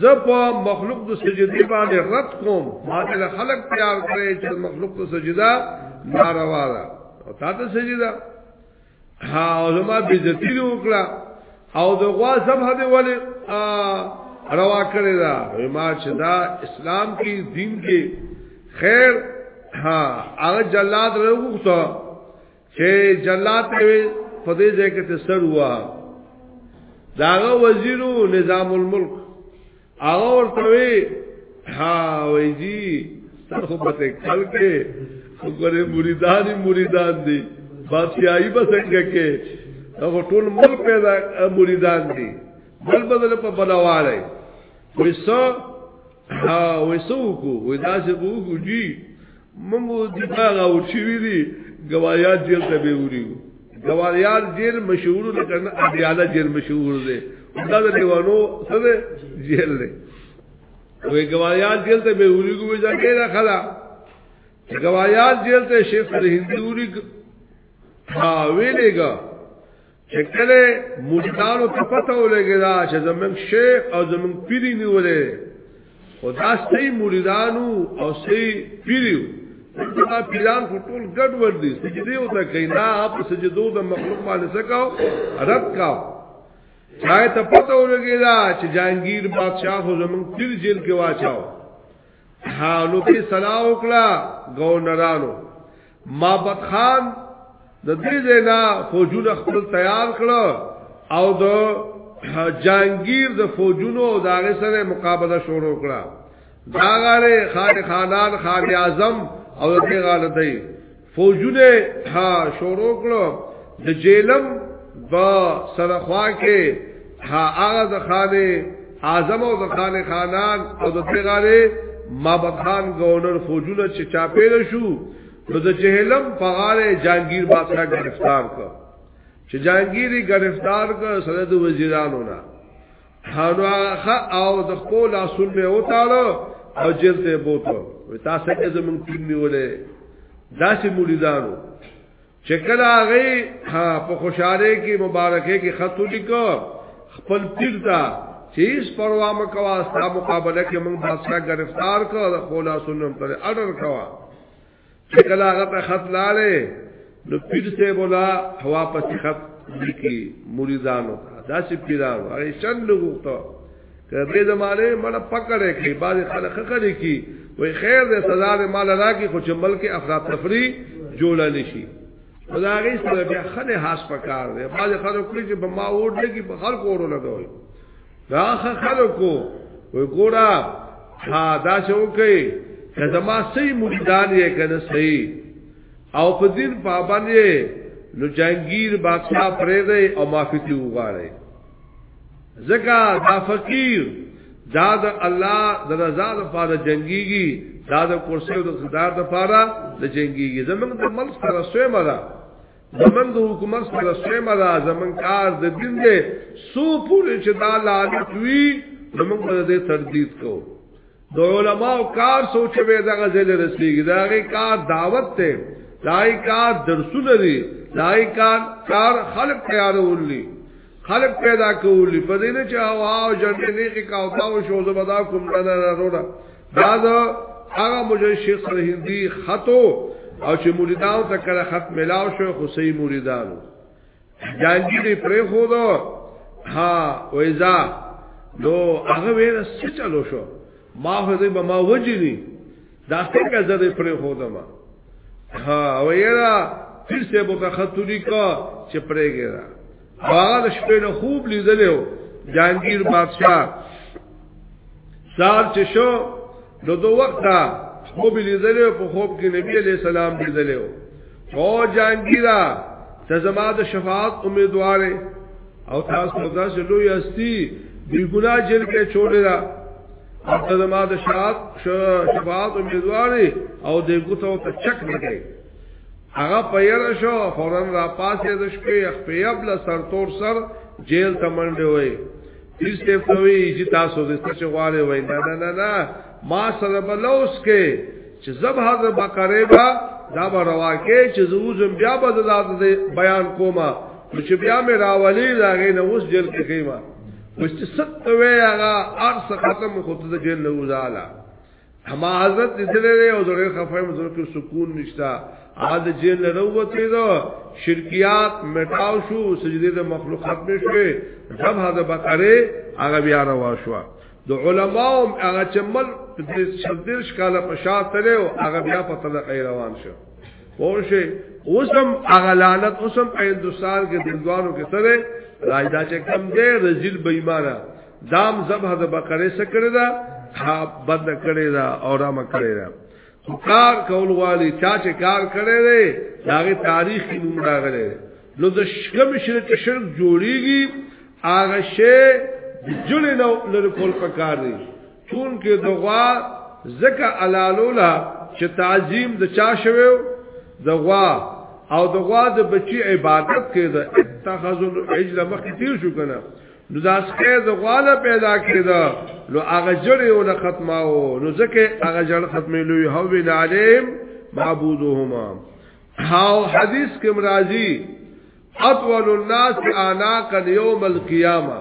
[SPEAKER 1] زپا مخلوق د سجدي باندې رد کوم ما ته خلق تیار کړی چې مخلوق ته سجده ناروا ده او تا ته سجده ها او زما بیزتی دی وکړه او د غوا زبه دی ولی روا کړی دا ما چې دا اسلام کې دین کې خیر ها هغه جلاد راوغوښته چې جلاد په دې ځای کې تسر هوا داغه وزیرو نظام الملک هغه ورته وی ها وای جی ستر خو پته کل کې وګوره مریدان مریدان دي بادشاہي به څنګه کې هغه ټول ملک پیدا مریدان دي بل بدل په بنواله وېسو ها وېسو کو وېدا چې وګو جی منګو دی باغ او چوی دی گواریات جیل ته به وریو گواریات جیل مشهور دی کنه اډیاله جیل مشهور دی دا د دیوانو سره جیل دی وې گواریات جیل ته به وریو وې ځکه دا خلا گواریات جیل ته شیخ هندوري ها ویلېګا چې کله مجدانو ته پته ولګی دا چې زمون شیخ او زمون پیری نیولې او دا سي مریدانو او سي پیریو دا پیران کو ټول ګډ ور دي سجدي او ته کینا اپ سجدو د مخلوق باندې سکاو رب کاو چاہے ته پته ولګی دا چې جهانگیر بادشاہ خو زمون پیر جیل کې واچاو حالو کې سلام وکړه گورنرانو مابت خان د دې زینا فوجونه خپل تیار کړو او د جانگیر د فوجونو او داغه سره مقابله شروع کړه دا غاله خان خانان خان اعظم او دې غاله دی فوجونه ها شروع کړو د جیلم با سرخوا کې ها هغه د خانه اعظم او د خان خانان او د پیغاله مابد خان گورنر فوجونه چې چاپیر شو نو د جهلم په غاړه جانگیر بادشاہ گرفتار کړ چې جانگیری گرفتار کړ سره د وزیرانو نه هانو او د خپل اصول می وتاړو او جیل ته بوته تاسو کې زمون ټیم نیولې داسې مریدانو چې کله هغه په خوشاله کې مبارکه کې خط ولیکو خپل پیر ته چې اس پروا مکوا ستا مقابله کې موږ بادشاہ گرفتار کړو د خولا سنم پر اډر کوا چې کله هغه ته خط لاله نو پیر سے بولا هوا پس خط لیکي مریدانو دا چې پیرانو هغه شن لغوته کبه د مالې مړه پکړې کې باز خلک خکړې کې وای خیر دې سزا دې مال راکې خو چې ملک افراد تفری جوړ نشي خدای سره بیا خله حاس پکار دی باز خلک کړی چې په ما وډ لګي په خلک اورو لګوي دا خلکو وای ګورا ها دا شو کوي کله ما سي مریدان یې کنه سي او په دین پابند یې نو جنگیر بادشاہ پرې دی او معافي ته وغواړي زکا دا فقیر دا د الله د رضا لپاره جنگيږي دا د کرسي د خدار لپاره د جنگيږي زمونږ د ملک سره سوې مدا زمونږ د حکومت سره سوې مدا زمونږ کار د دین دې سو پورې چې دا لعنت وي زمونږ په دې تردید کوو د علماء کار سوچ به دغه ځل رسیږي دغه کار دعوت ته دای کار درسونه دي دای کار کار خلق تیارولي خلق پیدا کولی په دې نه چې هوا او جنډې نه کې کاوتا او شو زبدا کوم نه نه وروړه دا دا هغه مجه شیخ سره هندي خطو او چې مریدانو ته کړه خط ملاو شو خو صحیح مریدانو جانګیری پرې خو دو ها وېزا نو هغه وېر څه چلو شو ما خو دې به ما وجلی دا څنګه زده پرې خو دو ما ها وېرا پھر سے بو کا خط لیکا چې پرې ګرا هغه شپې نو خوب لیدلو جانگیر بادشاہ سار چې شو نو دو وخت دا مو بلیدلو په خوب کې نبی علیہ السلام بلیدلو او جانگیرا ته زما د شفاعت امیدواره او تاسو دا چې لوی استی بی ګناه جل کې چولې دا او ته زما د شفاعت شفاعت امیدواره او دې ګوتو ته چک نه کوي هغه پیر شو فورن را پاسې د شپې خپل بل سر تور سر جیل ته منډه وای هیڅ ته کوي چې تاسو دې څه غواړي وای نه نه نه نه ما سره بلوس کې چې زب حضرت بقره با دا به روا کې چې زوزم بیا به زاد بیان کوما چې بیا مې راولي راغې نه اوس جل کې کېما مست ست وې هغه ارس ختم خود د جل نه وزاله اما حضرت دې لري او زړه خفای مزر کې سکون نشتا عاد جیل نه وروته دا شرکیات مټاو شو سجده د مخلوق ختم شوه جب هدا بقره هغه بیا روا شو د علماو هغه چې مل دې شدیر شکاله په شاته تل او هغه بیا په طلق روان شو پوشه اوسم هغه لعنت اوسم په هندستان کې د دوانو کې سره راځي چې کم دې رزل بېمانه دام ذبح د بقره څخه کړی دا ها بند کړی دا او را مکړی دا کار کول والی چا چې کار کړی دی داغه تاریخ کې نوم راغلی نو د شکم شرک شرک جوړیږي هغه شی جوړ نه لر کول پکار دی چون کې دغوا زکه علالولا چې تعظیم د چا شوی دغوا او دغوا د بچی عبادت کې د اتخذ العجل مخ تیر شو کنه نو دا سکه د غواله پیدا کېده نو هغه جړې ول ختماو نو ځکه هغه جړ ختمې لوی هو وین علیم معبودهما او حدیث کې مرাজি اطول الناس اناقا یوم القیامه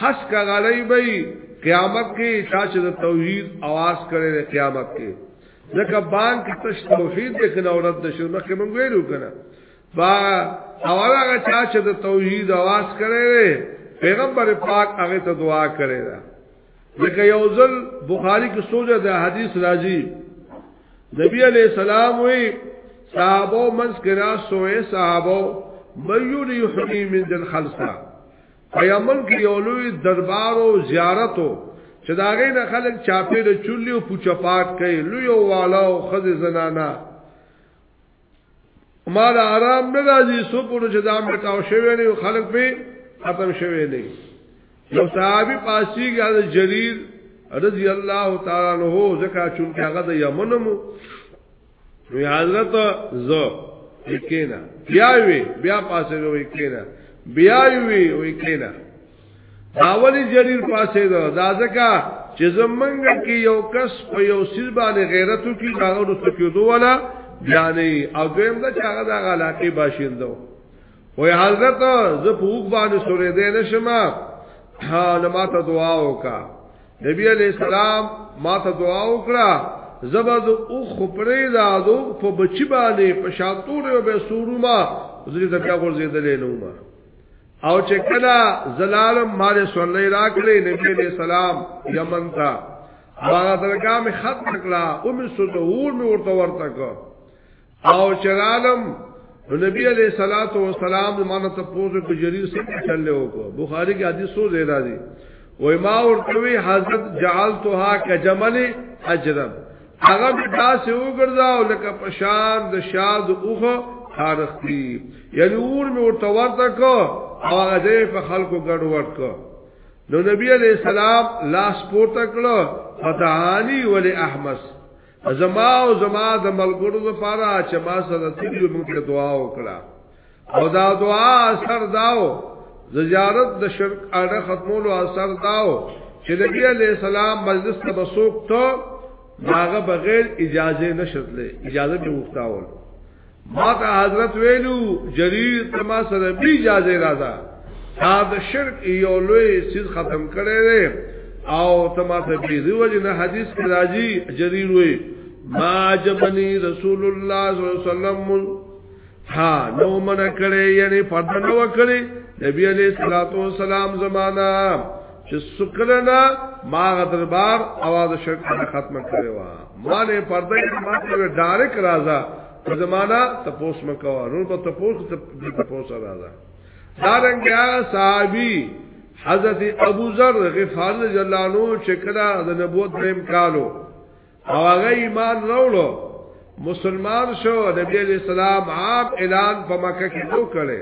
[SPEAKER 1] حس کا غړی بی قیامت کې چا چې د توحید आवाज کړي د قیامت کې ځکه بانک تش توحید د کنه اورد شو نو کې مونږ ویلو کنه با او هغه چا چې د توحید आवाज کړي پیغمبر پاک هغه ته دعا کړي دا لکه یو ځل بخاری کې سوجا د حدیث راځي نبی علیہ السلام وی صحابو منس کرا سوئے صحابو میون یحنی من دل خلصا پیامن کی یولوی دربارو زیارتو چې دا غي نه خلک چاپې د چولیو پوچا پاک کوي لوی والا او خزه زنانا مال آرام نه راځي سو پورو چې دا مټاو شوی نه خلک په ختم شوی نه یو صحابي پاسی غاز جریر رضی الله تعالی عنہ زکا چون کې هغه د یمنمو وی حضرت ز کینا بیا وی بیا پاسه وی کینا بیا وی وی کینا داولی جریر پاسې دا دازکا چې زمنګ کې یو کس په یو سیز باندې غیرتو کې هغه د سکیدو ولا بیانې او دویم دا چې هغه د علاقې باشندو وې حضرت زه په وګ باندې سورې دې نشم ها لماته دعا وکا نبی علیہ السلام ماته دعا وکړه زبد او خپرې دا دو په بچی باندې په شاتور او به سورما زری د بیا ورزیدلې نو ما او چې کله زلالم ماره سولې راکړې نبی علیہ السلام یمن ته هغه درګه می خط نکړه او می سدور می ورته ورته کو او چرالم نبی علیہ الصلوۃ والسلام زمانه ته پوزو کو جریر سے چلے ہو کو بخاری کی حدیث سو زیرا دی و ما ورتوی حضرت جعلتها کجمل اجرب هغه به داسې وګرځاو لکه پشان د شاد اوخه خارختی یعنی اور می ورته ورته کو او هغه په خلکو ګډ ورټ کو نو نبی علیہ السلام لاس پورته کړو فتحانی ولی احمس زما او زما د ملګرو لپاره چې ما سره تیلو موږ دعا وکړه او دا دعا اثر داو زیارت د شرک اړه ختمولو اثر داو چې نبی علیہ السلام مجلس ته بسوک ته داغه بغیر اجازه نشتله اجازه به وختاول ما ته حضرت ویلو جریر تما سره به اجازه راځه دا د شرک یو لوی سیز ختم کړي دی او تما ته به دی وجه نه حدیث کې راځي جریر وی ما جبنی رسول الله صلی الله علیه وسلم ها نو منع کړي یعنی پرده نو کړي نبی علیہ الصلوۃ والسلام زمانہ چې سکرنا ما دربار आवाज شرک نه ختم کړي وا ما نه پرده ما ته ډایرک راځه زمانہ تپوس مکو نور په تپوس ته تپوس راځه دارنګ یا صحابي حضرت ابو ذر غفار جلانو چې کړه د نبوت دیم کالو او هغه ایمان راوړو مسلمان شو نبی علیہ السلام عام اعلان په مکه کې نو کړي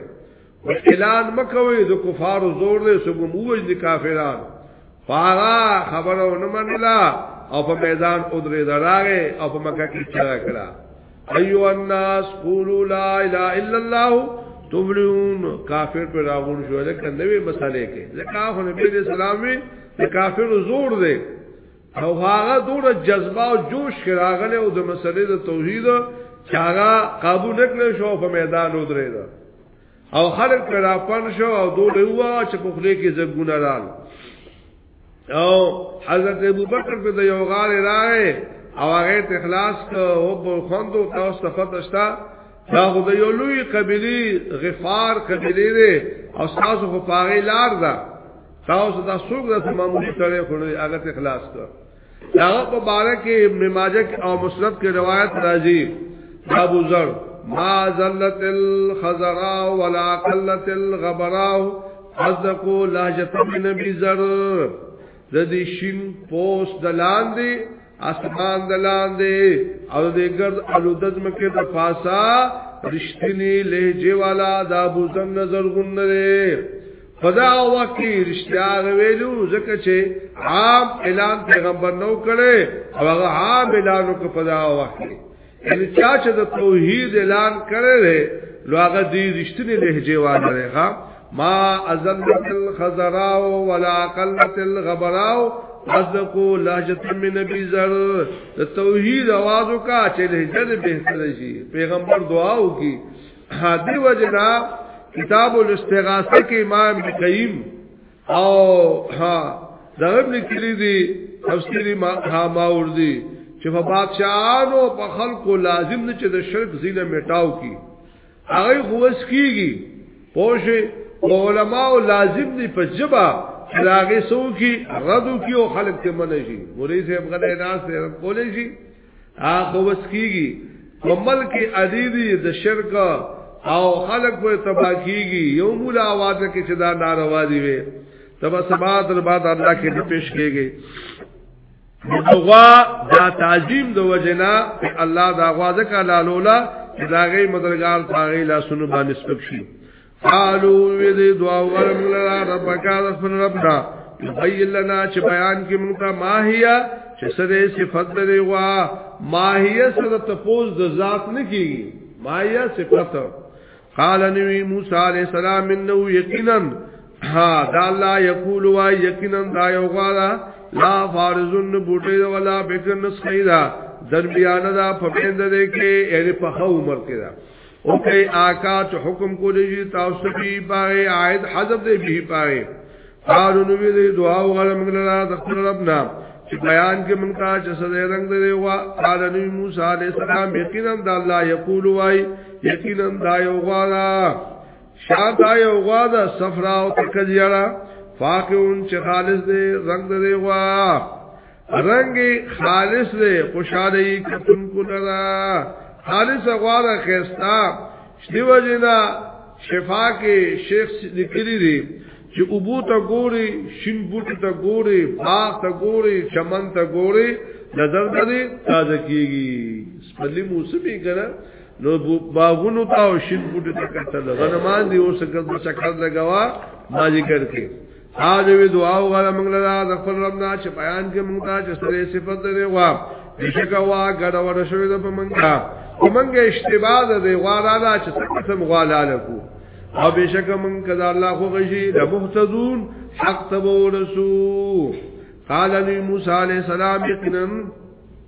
[SPEAKER 1] اعلان مکوي د کفارو زور له سبو موج دي کافران فارا خبرو نه منلا او په میدان ادري دراغه او په مکه کې چا کړه ایو الناس قولوا لا اله الا الله تبلون کافر پر راغون شو لکه نوې مسالې کې لکه هو نبی علیہ السلام وی کافر زور دی او هغه دوره جذبه او جوش کې راغله او د مسلې د توحید چې هغه قابو نکړل شو په میدان ودرېد او خلک پر راپن شو او دوی هوا چې په خله کې زګونه رال او حضرت ابوبکر په یو غار راغی او هغه تخلاص کو او په خوندو تاسو ته فتشتا دا خو د یو لوی قبیلی غفار قبیلی دی او تاسو خو پاغې لار ده تاسو دا څوک د معمولی سره خو نه هغه ته خلاص کړ هغه په باره کې ابن ماجه او مسند کې روایت راځي ابو ذر ما ذلت الخضراء ولا قلت الغبراء حذقوا لهجه النبي ذر د دې شین پوس دلان دی اسمان دلان دے او دے گرد علودت مکر دا پاسا رشتینی لہجے والا دا بوزن نظر گن دے پدا وقتی رشتیا غویلو زکر چه عام اعلان پیغمبر نو کرے او هغه عام اعلانو که پدا وقتی یعنی چا چې د توحید اعلان کړی دی نو هغه دې رښتینی لهجه وانه دی ها ما ازلت الخضراء ولا قلت الغبراء ازکو لهجت من نبی زر د توحید आवाज کا چې لهجه بهتر شي پیغمبر دعا وکي هدي وجنا کتاب الاستغاثه کې امام قیم او ها دا هم لیکلي دي تفسیری ما ها ماوردی چې په بادشاہانو په خلکو لازم نه چې د شرک زینه میټاو کی هغه خو اس کیږي پوښي علماء لازم دي په جبا لاغه سو کی ردو کی او خلق ته منشي مولوی صاحب غلې ناس ته کولې شي ا خو بس کیږي په ملک عدیدی د شرک او خلق په تبا کیږي یو مولا आवाज کې چې دا ناروا دی وي تبا سبا در بعد الله کې د پیش کیږي دغوا دا تعظیم د وجنا الله دا غوا ځکه لاله چې دا غي مدرګار پاغي لاسونو باندې سپک شي قالو وی دی دعا ورم لرا رب کا د خپل رب دا یبین لنا چې بیان کې مونږ ته ماهیا چې سره صفات لري وا ماهیا سره تپوز د ذات نه کیږي ماهیا صفات قال نبی موسی علیہ السلام انه یقینا ها دا الله یقول وا یقینا دا یو غالا لا فارزن بوټي ولا بکر نسخیدا درمیانه دا په پیند دې کې یعنی په عمر کې دا او کئی آکا چه حکم کو دی جی تاوسو بی پاگئی آیت حضب دی بی پاگئی قالو نوی دی دعا و غلم گلنا دخل ربنا چه بیان کی منتا چه صدی رنگ دی وا قال نوی موسیٰ علیہ السلام یقینا دا اللہ یقول وائی یقینا دا یو غالا شاہ دا یو غالا صفرا و تکزیارا فاقعون چه خالص دی رنگ دی وا رنگ خالص دے خوشحالی کتن کو لرا خالص اغوار خیستا دیو جنا شفا کې شیخ ذکری دی چې ابو ته ګوري شین بوټ ته ګوري باغ ته ګوري چمن ته ګوري نظر دې تازه کیږي سپلی موسمي کنه نو باغونو ته او شین بوټ ته کتل غنمان دی اوس کله چکر لگاوا ماجی کرکه تاسو وی دعا وغواړه موږ له د خپل رب نه چې بیان کې موږ ته چې سره صفات دی غوا بشکا وا ګډ وډ شوې ده په موږ ته موږ اشتباه ده دی غوا را ده چې څنګه سم غوا لاله کو او بشکا موږ کذا الله خو غشي د مختزون حق تبو رسو قال لي موسى عليه السلام يقينا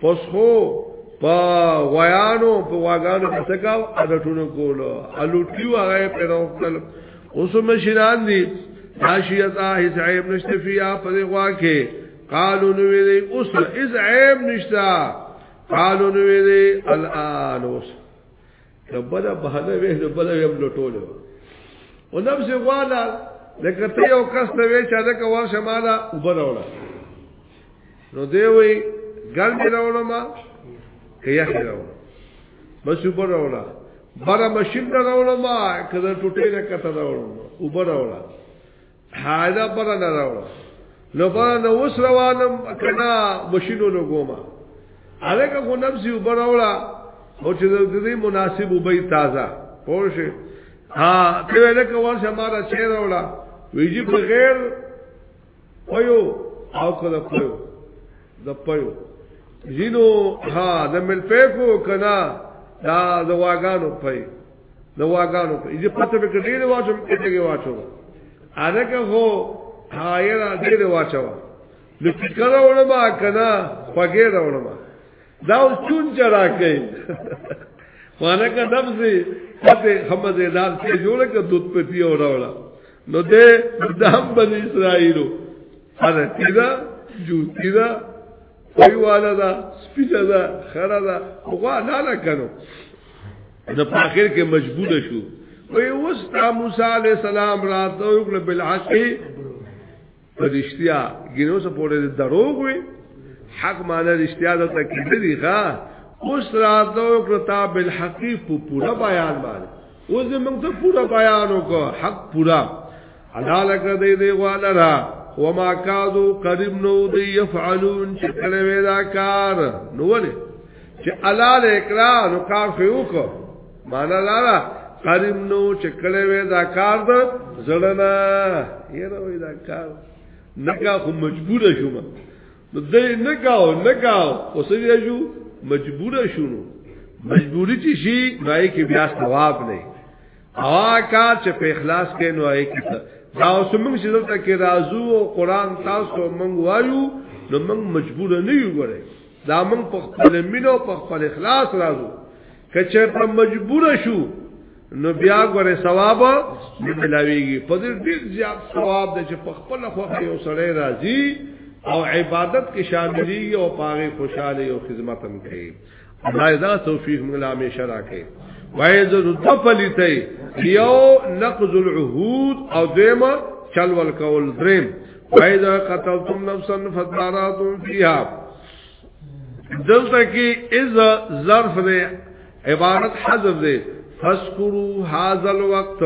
[SPEAKER 1] پسخو په غیانو په واګانو کې سکاو اډټونو کولو الوټیو هغه په نو خپل اوس مشران دي عاشیتا هیڅ عیب نشته فیا په دې غوا کې قالو نو ویلې اوس هیڅ عیب نشته قالو نو ویلې الان اوس که بل بهانه وې نو بل یې هم لټول و او نفس غواړه لکه ته یو کس ته وې چې دا کوه شماله وبروړه نو دی وی ګل دی راوړه ما که یې راوړه بس وبروړه بار ماشین راوړه ما کله ټوټې نه کته راوړه وبروړه حاجه پر نه راو نو پر نو اوس روانم کنا مشینو نو ګوما الګه کو نفسي وبر اولا او چې د دې مناسب وبې تازه پوه ها ته ویل کوم چې ما را چیر اولا ویجی په غیر پيو او کله پيو د پيو جینو ها د مل پېکو کنا دا د واګانو پي د واګانو په دې پته به کې ډېر واچو کې ډېر واچو ارګه هو هایر ډېر واچو د فکر اورما کنا پګې اورما دا اوس چون چرا کوي وانه کا دمسي پته حمد دار ته جوړ کړه دود په پی اور اولا نو دې دام بنی اسرائیلو هر تیرا جو تیرا ویواله دا سپیته دا خره دا خوا لالا کنو نو په اخر کې مجبور شو وی وستا موسی علی السلام راته وکړه بالحق فرشتیا ګینو سره پورې دروغ وی حق معنی رشتیا د تکلیف دی ښا اوس راته وکړه تا بالحق په پورا بیان باندې او زمنګ ته پورا بیان وکړه حق پورا ادا لکه دې دې والرا وما کادو قریب نو دې يفعلون چې کله ودا کار نو ولې چې حلال اکرا نو کار خو وکړه معنا لاره قریب نو چې کله ودا کار د زړه نه یې دا کار نکا خو مجبور شوم نو دې نه کاو نه کاو اوس یې جو مجبور شونو مجبوری چې شي نوای کې بیا ثواب نه اوا کا چې په اخلاص کې نوای کې دا اوس موږ چې دلته کې رازو او قران تاسو موږ وایو نو موږ مجبور نه یو غره دا موږ په خپل مینه او په خپل اخلاص رازو که چرته مجبور شو نو بیا غره ثواب نه ملاويږي په دې ډېر زیات ثواب د چې په خپل خوخه یو سړی راځي او عبادت کې شاملي او پاره خوشاله او خدمت هم کوي الله دا توفیق موږ لا همیشه راکړي وای د رته پلیته یو نقض العهود او دیمه چل ول کول دریم وای دا قتلتم نفسا فداراتم فیها دلته کې از ظرف دی عبارت حذف دی فذكروا هذا الوقت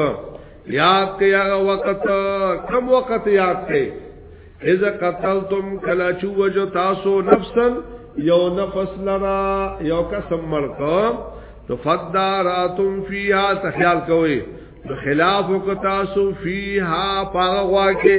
[SPEAKER 1] یاد کې هغه وخت کم وخت یاد کې اذا قتلتم کلا چو وجو تاسو نفسا یو نفس لرا یو قسم مرکو تو فداراتم فیها تخیال کوئے تو خلاف وکتاسو فیها پاغوا کې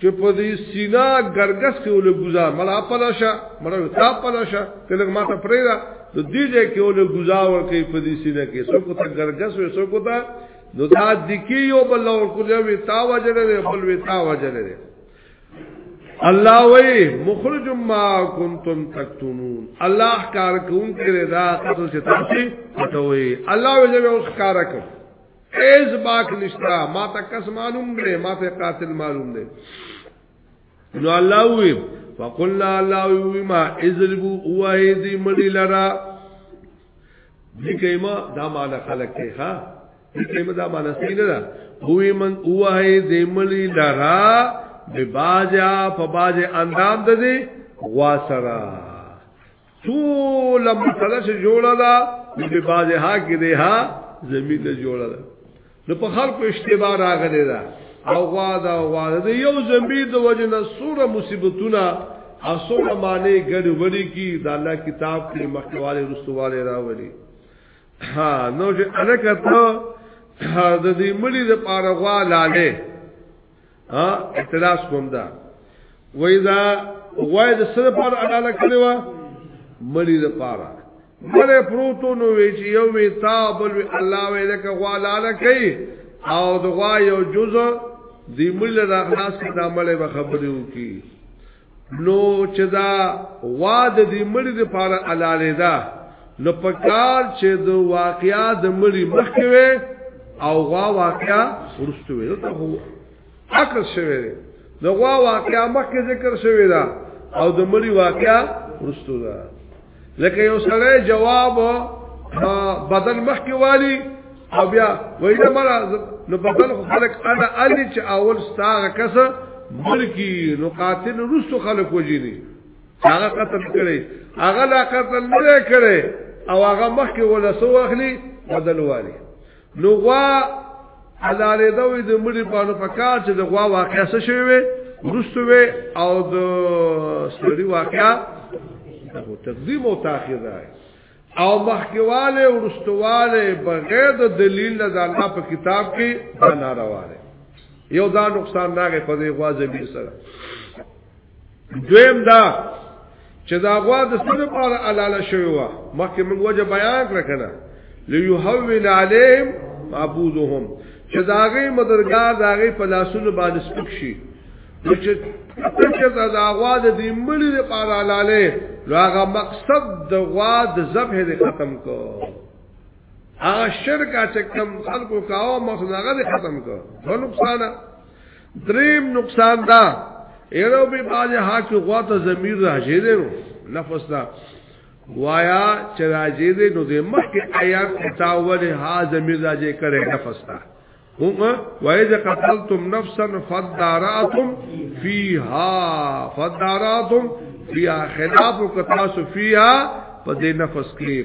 [SPEAKER 1] چې په دې سینا ګرګس کې ول گزار مړه پلاشه مړه تا پلاشه کله ما ته پرې را د دې ځای کې ول گزار ورکې په دې سینا کې څوک ته ګرګس وې څوک ته نو دا د کې یو بل اور کو دی تا وجره دی بل وی تا وجره دی الله وی مخرج ما کنتم تکتمون الله کار کوم کړه دا تاسو چې تاسو پټوي الله وی اوس کار کوي ایز باک نشتا ما تا کس معلوم دے ما تا قاتل معلوم دے نو الله وی فقلنا الله وی ما اذربو اوه دی مړی لرا دکېما دا مال خلق کې ها دکېما دا مال سین نه هوی من اوه دی مړی لرا به باجا په باجه اندام ده دی غوا سره ټول مسله چې جوړه ده په بازه ها کې ده ها زمين ته جوړه ده نو په خلکو اشتباه راغلی ده او غوا دا غوا ده یو زمين د وجه نه سوره مصیبتونه اسوره معنی ګډ وړي کی د الله کتاب کې مخکواله رسواله راوړي ها نو چې الکه ته د دې ملي د پاره غوا لاله ها اعتراض کوم دا وای دا وای د سره پر عدالت کړو مړی د پاره مړی پروتو نو وی چې یو وی تا بل وی الله وی لکه غوا لاله کوي او د غوا یو جزء دی مل راخلاص کړه مړی به خبرې وکي نو چې دا واده دی مړي د پاره الاله ده نو پکار چې د واقعیا د مړي مخکوي او غوا واقعیا ورستوي نو ته هو عقل شوی دی د غوا واقعیا مخکې ذکر شوی دا او د مړي واقعیا ورستو ده لکه یو سره جواب بدل مخکې والی او بیا وینا مرا نو بدل خو خلق انا علی چې اول ستاره کس ملکی نو قاتل رسو خلق وجینی هغه قتل کړي هغه لا قتل نه کړي او هغه مخکې ولا سو اخلي بدل والی نو غوا حلاله ده وي د مړي په نو په کار چې د غوا واقعا څه شوی وي ورستو وي او د سړي واقعا هو تقدیم او تاخير ده او مخکواله ورستواله بغیر د دلیل نه د الله په کتاب کې ناروا ده یو دا نقصان نه غي په دې غوا زمير سره دویم دا چې دا غوا د سره پاره علاله شوی و مخکې موږ وجه بیان کړ کنه ليحول عليهم معبودهم چې داغه مدرګار داغه په لاسونو باندې سپک شي نو چې چې دا غوا د دې ملي لپاره علاله هغه مقصد د غوا د ذبح دې ختم کو هغه شرک چې کم خلکو کاوه مخ هغه ختم کو نو نقصان دریم نقصان دا ایرو به باز ها کې غوا ته ضمیر راځي دی نو لفظ دا وایا چې راځي دی نو د مخ کې آیات تاول ها ضمیر راځي کړي لفظ دا هم وایز قتلتم نفسا فداراتم فیها فداراتم فیها خلاف کتاسو فیها په دې نفس کې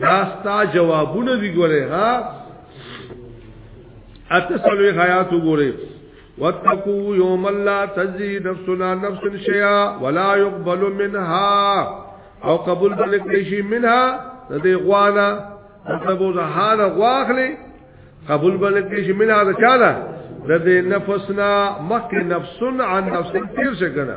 [SPEAKER 1] دا ستا جوابونه دی ګوره ها اته سلوی حیات ګوره واتقوا يوم لا تجزي نفس عن نفس شيئا ولا يقبل منها او قبول بلکې شي منها د دې غوانا مطلب زهان غواخلي قبول بلکې شي منها د چاله د دې نفسنا مخک نفسن عن نفس تیر شګنه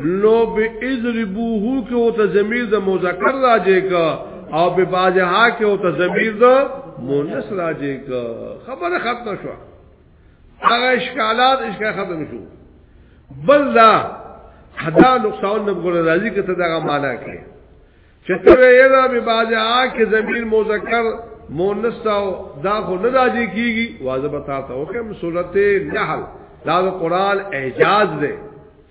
[SPEAKER 1] نو به اضربوه کې او ته ضمیر د مذکر راځي کا او به باجها کې او ته ضمیر د مؤنث راځي کا خبره ختم شو هغه اشکالات اشکال ختم شو بل دا حدا نقصان نه ګور راځي کته دا معنا کې چې ته یې دا به باجها کې ضمیر مذکر مؤنث او دا خو نه راځي کیږي واځه بتا ته او کوم سورته نحل دا قرآن اعجاز دی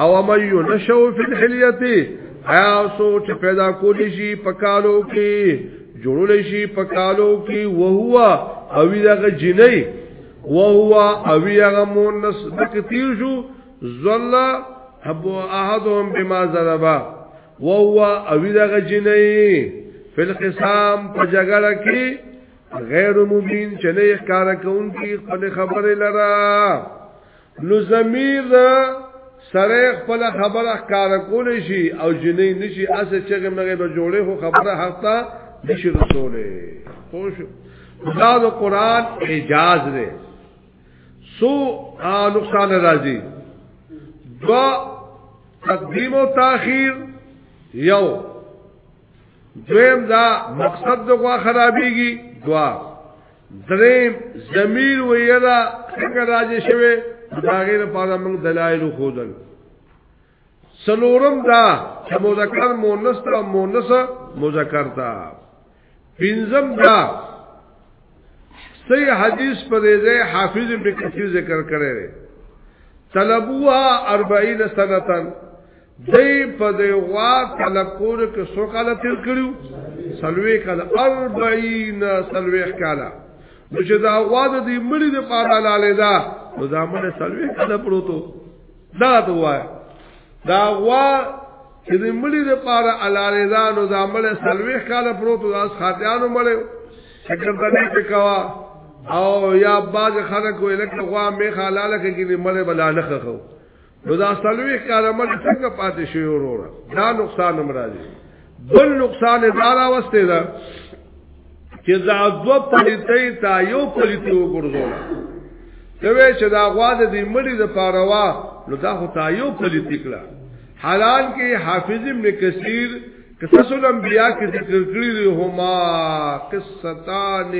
[SPEAKER 1] او مې یو نشو فی الحلیتی ایا سو چې پیدا کولی شي پکالو کې جوړول شي پکالو کې وهوا او دغه جنې وهوا او هغه مونس بکتیر شو زلا ابو احدهم بما ضربا وهوا او دغه جنې فل قسام په جګړه کې غیر مبین چې نه ښکارا کوونکی خپل خبره لرا نو زمير سره خپل خبره کار کول شي او جنې نشي اسه چغه مغه به جوړه خو خبره حق ته نشي رسوله خوش دا د قران اعجاز دی سو نقصان راځي دوا تقدیم او تاخير یو دویم دا مقصد د غوا خرابېږي دوا دریم ضمیر ویرا څنګه راځي شوی دا غیر لپاره موږ دلایل خودل سلورم دا چې مذکر مؤنث او مؤنث مذکر دا پنځم دا صحیح حدیث پر دې حافظ ابن کثیر ذکر کړی طلبوها 40 سنتن دی په دی غوا طلب کولو کې سو کاله تیر کړو سلوي کاله 40 سلوي کاله نو چې دا غوا د دې مړي د پاره لاله دا نو دا مړ سلوي کاله پروتو دا ته وای دا غوا چې د مړي د پاره لاله دا نو دا مړ سلوي کاله پروتو دا خاطیانو مړ شکر دې په کوا او یا باز خلک ویل کړه غوا می خلاله کې دې مړ بلا نه خخو نو دا سلوی کارمل څنګه پاتې شي وروره دا نقصان هم راځي بل نقصان دا راوسته ده چې دا دو پلیتې تا یو پلیتې وګرځول ته وې چې دا غوا د دې مړي د پاروا نو دا خو تا یو پلیتې کړه حلال کې حافظ ابن کثیر قصص الانبیاء کې ذکر کړی دی هما قصتان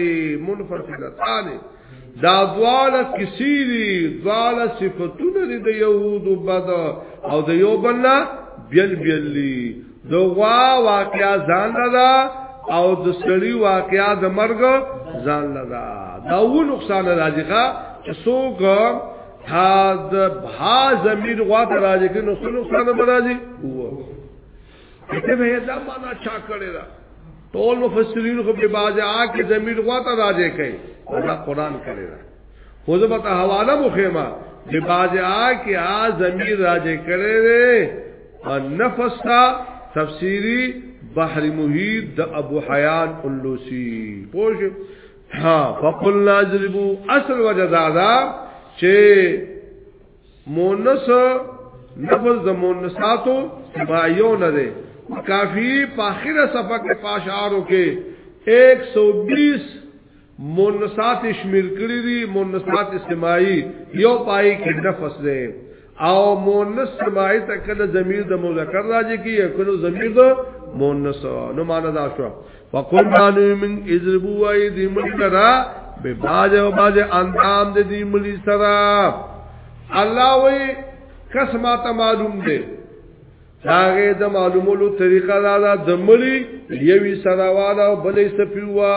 [SPEAKER 1] منفردتان دا دواله کسی دی دواله صفتونه دی د یهودو بد او د یو بل نه بیل بیل دی د غوا واقعا ځان لدا او د سړی واقعا د مرګ ځان لدا دا و نقصان راځي ښا چې څوک ها د بها زمير غوا ته راځي کې نو څه نقصان به راځي دې به دا معنا چا کړی دا ټول مفسرین خو په باز آ کې زمير غواته راځي کوي دا قران کړی دا خو زه به حواله مو خېما په باز آ کې آ زمير راځي کړی دی او نفس کا تفسیری بحر محیط د ابو حیان اللوسی پوش ها فقلنا اضربوا اصل وجزادا چې مونس نفس د مونساتو سمایو نه ده کافی په اخره صفحه کې پاشارو کې 120 مونسات شمیر کړی دي مونسات سمایی یو پای کې نفس ده او مونس سمای ته کله ضمیر د مذکر راځي کې کله ضمیر د مونس نو معنا دا شو فقل دانو من اضربو آئی دی ملی لرا بے باز و باز اندام دی دی ملی سرا اللہ وی کس ما تا معلوم دی داغه د معلومولو طریقه دا ده د مړي یوي سراواله او بلې سپیوا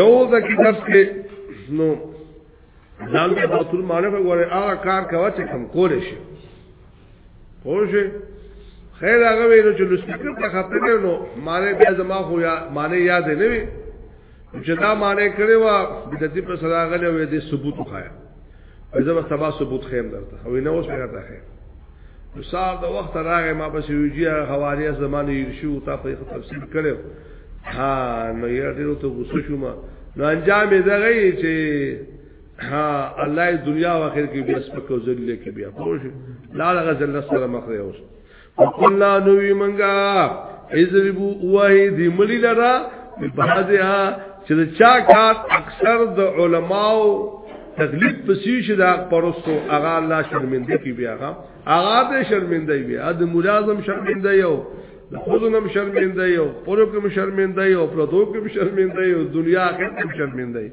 [SPEAKER 1] یو د کی درس کې نو ځان ته د ټول معرفت غواړي هغه کار کوي چې کم کول شي پوه خیر هغه ویلو چې لوسپیکر ته خطر نو معنی بیا زما خو یا معنی یاد نه وي چې دا معنی کړي وا د دې په سره غلې وې د ثبوت خایا زه به سبا ثبوت خیم درته او نه اوس پیدا تاخه نو سار د وخت راغې ما په سوجیا حواله زمانه یې شو تا په تفصیل کړو ها نو یې ډیرو ته غوسه شوم نو انجام یې دغه چې ها الله دنیا او آخرت کې بیا سپکو ذلیل کې بیا پوه لا لغه ذلت سره مخ دی اوس وقلنا نوی منگا اضربو اوهی دی ملی لرا بحاضی ها چې د چا کار اکثر د علماو تقلید پسې شي دا پرستو هغه الله شرمنده کی بیا هغه هغه ته شرمنده بیا د ملازم شرمنده یو د خودنم شرمنده یو پرو کوم شرمنده یو پردو کوم شرمنده یو دنیا کې کوم شرمنده یو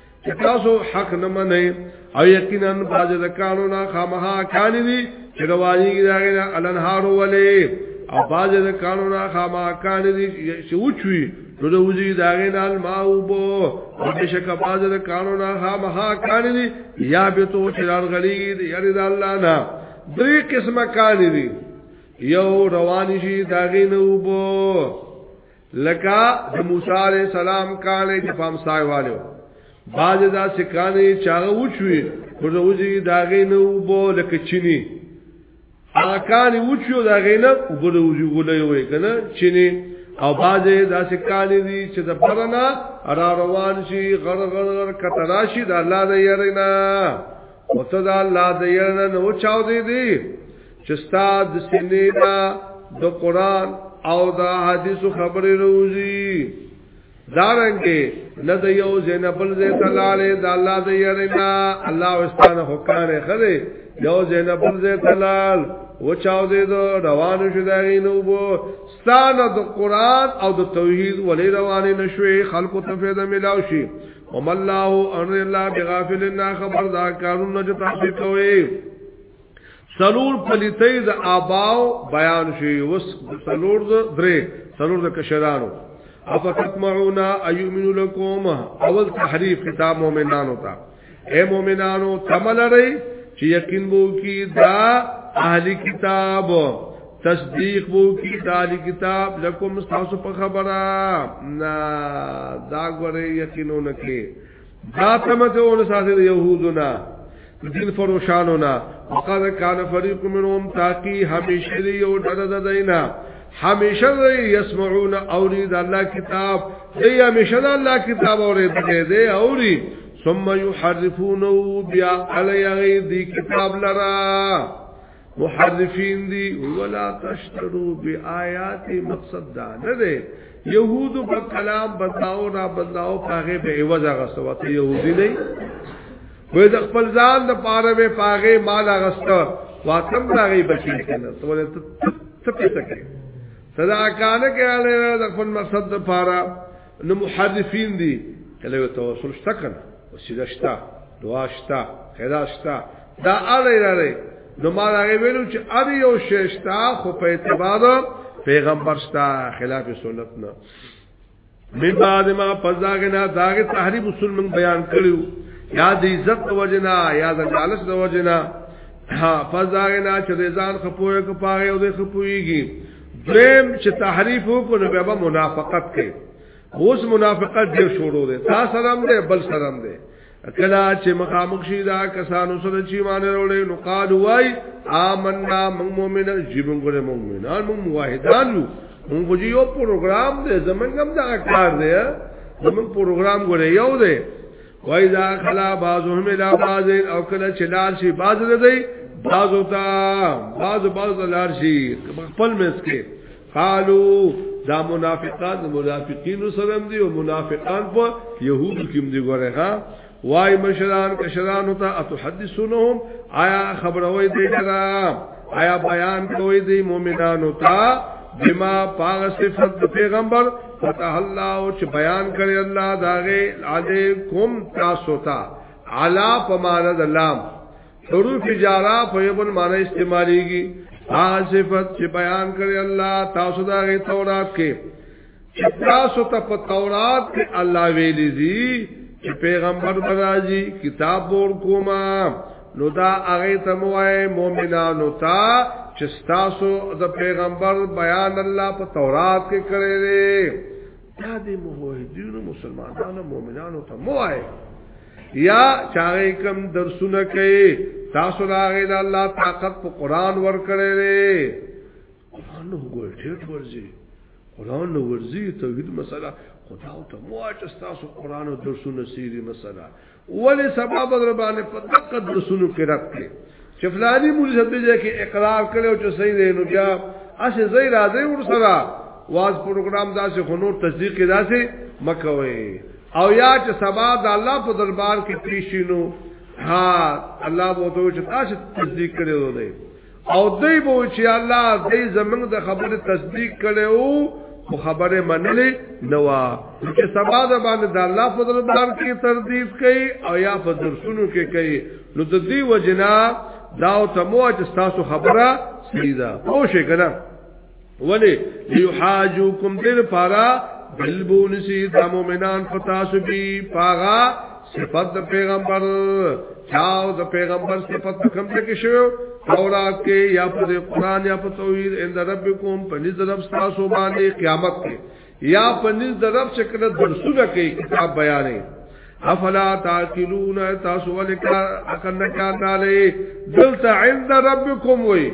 [SPEAKER 1] چې تاسو حق نه منئ او یقینا باز د کانو نه خامها کان دي چې رواني راغی نه الانهار ولې او باز د کانو نه خامها کان دي چې وچوي نو د وزي داغه نه الماء وبو او بشک باز د کانو نه خامها کان دي یا به تو چې راغلي دي یری د الله نه درې قسمه کان دي یو رواني شي داغه نه وبو لکه د موسی علی السلام کانه چې پام سای والو باز دا سکانه چاغه وچوي ورته وځي داغې نه وبو لکه چینی هغه کانه وچو داغې نه وبو د وځي ګولې وې کنه چینی او باز دا سکانه دي چې د پرنا را روان شي غړ غړ غړ کتراشي د الله د يرنا وته د الله د يرنا نو چاو دي دي چې ستا د سینې نه د قران او د حدیثو خبرې روزي دارنګه نه د یو زینبل زې تلاله د الله د یرینا الله واستانه حکان خره یو زینبل زې تلال و چاو دې دو روان شو دا غینو بو ستانه د قران او د توحید ولې روان نشوي خلکو ته فایده ملاو شي وم الله ان الله بغافل نه خبردار کارونه چې تاسو کوي سلور پلیتې د آباو بیان شي وس سلور د درې سلور د کشرانو افتطمعون ايمنو لكم اول تحریف کتاب مؤمنانو ته اے مؤمنانو تمل رہی چې یقین وو کی دا اهلی کتاب تصدیق وو کی دا اهلی کتاب لکم تاسو په خبره نا دا غره یقینونه کې دا تمکه ونه ساتي د يهودونه دین فروشانو نا وقد کان فریق منهم تاقی همیشه دی یو ډډه د دینا همیشه دی یسمعون اوری د الله کتاب دی همیشه د الله کتاب اوری دی دی اوری ثم یحرفونه بیا علی غی دی کتاب لرا محرفین دی ولا تشترو بی آیات مقصد دا نه دی یهود په کلام بدلاو را بدلاو پاغه به ایواز غسو ته یهودی نه وې د خپل ځان د پاره به پاغه مال غسو واکم راغی بچی کنه ته ولې ته ته پېټه کې صدا کانه کې اړه د خپل مقصد د پاره نو محرفین دي کله یو توسل شته کنه وسیله شته دعا شته خیرات شته دا اړه لري نو ما هغه ویلو چې ار یو شی شته خو په اعتبار پیغمبر شته خلاف سنت نه من بعد ما فزاغنا داغ تحریب اصول من بیان کړو یا د عزت وجنا یا د جالس د وجنا ها فزاغنا چې ځان خپوې کو پاره او د خپويږي دویم چې تحریف وکړو نو بیا منافقت کوي اوس منافقت ډیر شروع دی تا سلام دی بل سلام دی کلا چې مخامخ شي دا کسانو سره چې مان وروړي نو قال وای آمنا من مؤمنان جیبن ګره مؤمنان مو موحدان یو مونږ خو یو پروګرام دی زمونږ هم دا کار دی زمونږ پروګرام ګره یو دی وایذا خلا بعضهم الى بعض او کله چې لار شي بعض دی بعض تا بعض بعض لار شي خپل مس کې قالو دا منافقان منافقین سره دي او منافقان په يهود کې دي ګوره ها وای مشران کشران ته اتحدثونهم آیا خبروي دي لرا آیا بیان کوي دي مؤمنانو ته بما پاغ صفت پیغمبر فتح الله او چې بیان کړی الله داغه علیکم تاسو ته علا پمانه د لام حروف جارا په یو بل معنی استعمالیږي هغه صفت چې بیان کړی الله تاسو داغه تورات کې چې تاسو ته په تورات کې الله ویلي دي چې پیغمبر برازي کتاب ور کوما نو دا هغه ته موای مؤمنانو ته چې تاسو د پیغمبر بیان الله په تورات کې کړی دی دا د موحدینو مسلمانانو مؤمنانو ته موای یا چاغه کم درسونه کوي تاسو راغی د الله طاقت په قران ور کړی دی قران نو ګورټیټ ورځي قران نو ورځي توحید مسله خدا ته موای چې تاسو قران او درسونه سیری مسله ولی سبا بدر باندې په دقت رسولو کې راکړي چې فلاني مولوی صاحب دې کې اقرار کړو چې صحیح دی نو بیا اشه زې راځي ور سره واز پروګرام داسې خنور تصدیق کې داسې مکوي او یا چې سبا د الله په دربار کې پیشینو ها الله بوته چې تاسو تصدیق کړو دی او دوی به چې الله دې زمنګ د خبره تصدیق کړي او خو خبره منلې نو چې سبا د باندې د الله فضل بار کې تردید کوي او یا په درسونو کې کوي نو د دې وجنا دا او تمو چې تاسو خبره سیدا پوه شئ کنه ولی لیحاجوکم دیر پارا بلبونسی دا مومنان فتاسو بی پاغا صفت دا پیغمبر چاو دا پیغمبر صفت دا کم تکی شو تورات کے یا پر قرآن یا پر توحید اند ربکم پنیز رب ستاسو باندی قیامت کے یا پنځ د رب چې کله درسونه کوي کتاب بیانې افلا تاکلون تاسو ولکا عقل نه کار دالې دلته عند ربکم وي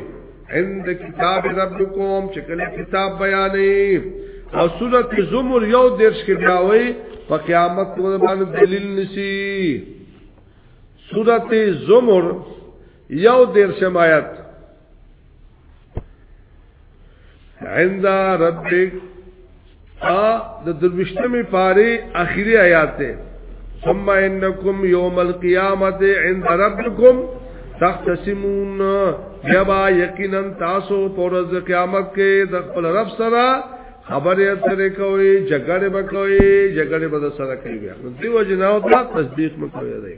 [SPEAKER 1] عند کتاب ربکم چې کله کتاب بیانې او سورۃ زمر یو درس کې داوي په قیامت باندې دلیل نشي سورۃ زمر یو درس آیات عند ربک ا د دروشتمه پاره اخیری آیات ده ثم انکم یوم القیامت عند ربکم تختصمون یبا یقینا تاسو پر ورځ قیامت کې د خپل رب سره خبرې اترې کوي جګړه وکوي جګړه به سره کوي نو دیو جناو ته تصدیق مکوي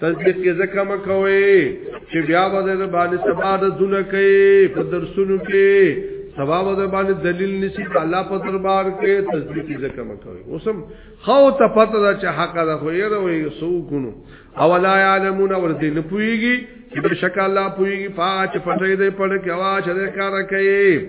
[SPEAKER 1] تصدیق یې ځکه مکوي چې بیا به د باندې سبا د دونه کوي په درسونو کې سبا به د باندې دلیل نشي د الله په دربار کې تصدیق یې ځکه مکوي اوسم خو ته پته ده چې حق ده خو یې وي سو کونو او لا يعلمون ورته نه پويږي چې بشک الله پويږي پاچ پټې دې پړ کې واچ دې کار کوي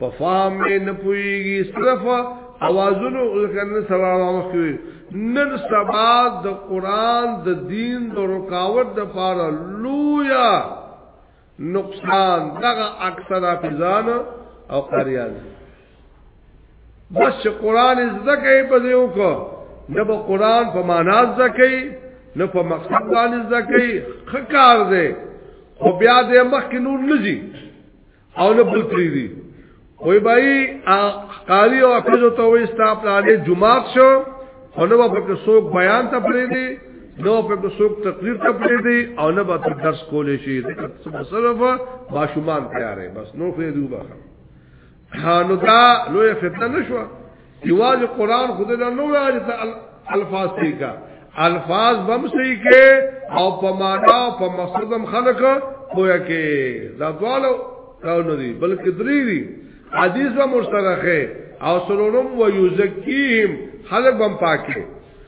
[SPEAKER 1] په فهم مې نه پويږي صرف اوازونو لکنه سبا مخوي نن سبا د قران د دین د رکاوټ د پاره لویا نقصان دغه اکثر حافظان او قاریان بس قران زده کوي په دیو کو نه په قران په معنا زده کوي نه په مقصد باندې زده کوي خکار دی خو بیا دې مخکې نور لږي او نه بل پریدي وای بای قاری او حافظ ته وې ستا پلانې جمعات شو او نو په کې څوک بیان ته پرې دي نو په کې څوک تقریر ته پرې دي او نه به درس کولې شي صرف ماشومان تیارې بس نو خو دې وبخه نو دا لوی فتنه نشوه یواز قرآن خود له نو وایي ته الفاظ صحیح کا الفاظ بم صحیح کې او په معنا او په مقصد هم خلق پوهه کې دا دواله راو نه دي بلکې درې دي حدیث به مشترکه او سرورم و یزکیهم خلق بم پاکه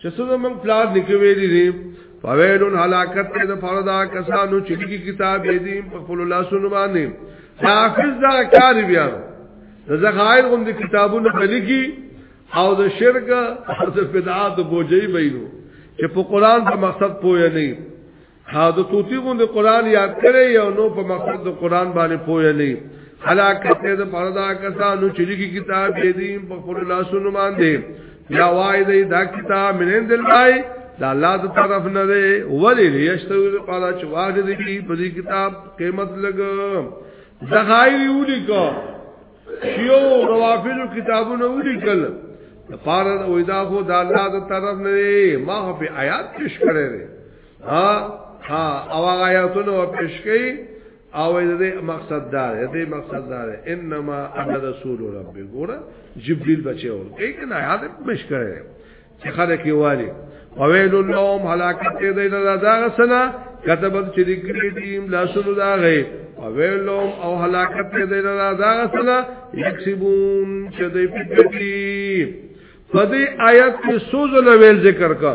[SPEAKER 1] چې څه زمونږ پلار نکوي ویلي دي فویلون حلاکت ته د فردا کسانو چې کی کتاب یې دي په خپل لاسونو باندې حافظ دا کار بیا د زخائر غوند کتابونو خلقي او د شرک او د بدعات بوجي بینو چې په قران په مقصد پوهه نه ها د توتی غوند قران یاد کړي یو نو په مقصد د قران باندې پوهه نه حلاکت د پردا کسانو چې لګي کتاب دې دې په خپل لاسونو باندې یا وای دې دا کتاب منن دل پای دا الله د طرف نه دی ولی یشتو پالا چې واجه دې کی په دې کتاب قیمت لګ زغایری یولي کو شیو روافض کتابونه ولي کل د پاره وې دا خو د الله د طرف نه ما په آیات پیش کړی ها ها او هغه آیاتونه او پیش کړي او دې مقصد دار دې مقصد دار انما انا رسول رب ګوره جبريل بچو کې کنه یاد پیش کړي چې خلک یې والي اویل اللهم حلاکت دې دې نه دا غسنا کتبت چې دې کړې دې لا شنو دا غي اویل اللهم او حلاکت دې دې نه دا غسنا یکسبون چې دې پکې په دې آیت کې سوزل ویل ذکر کا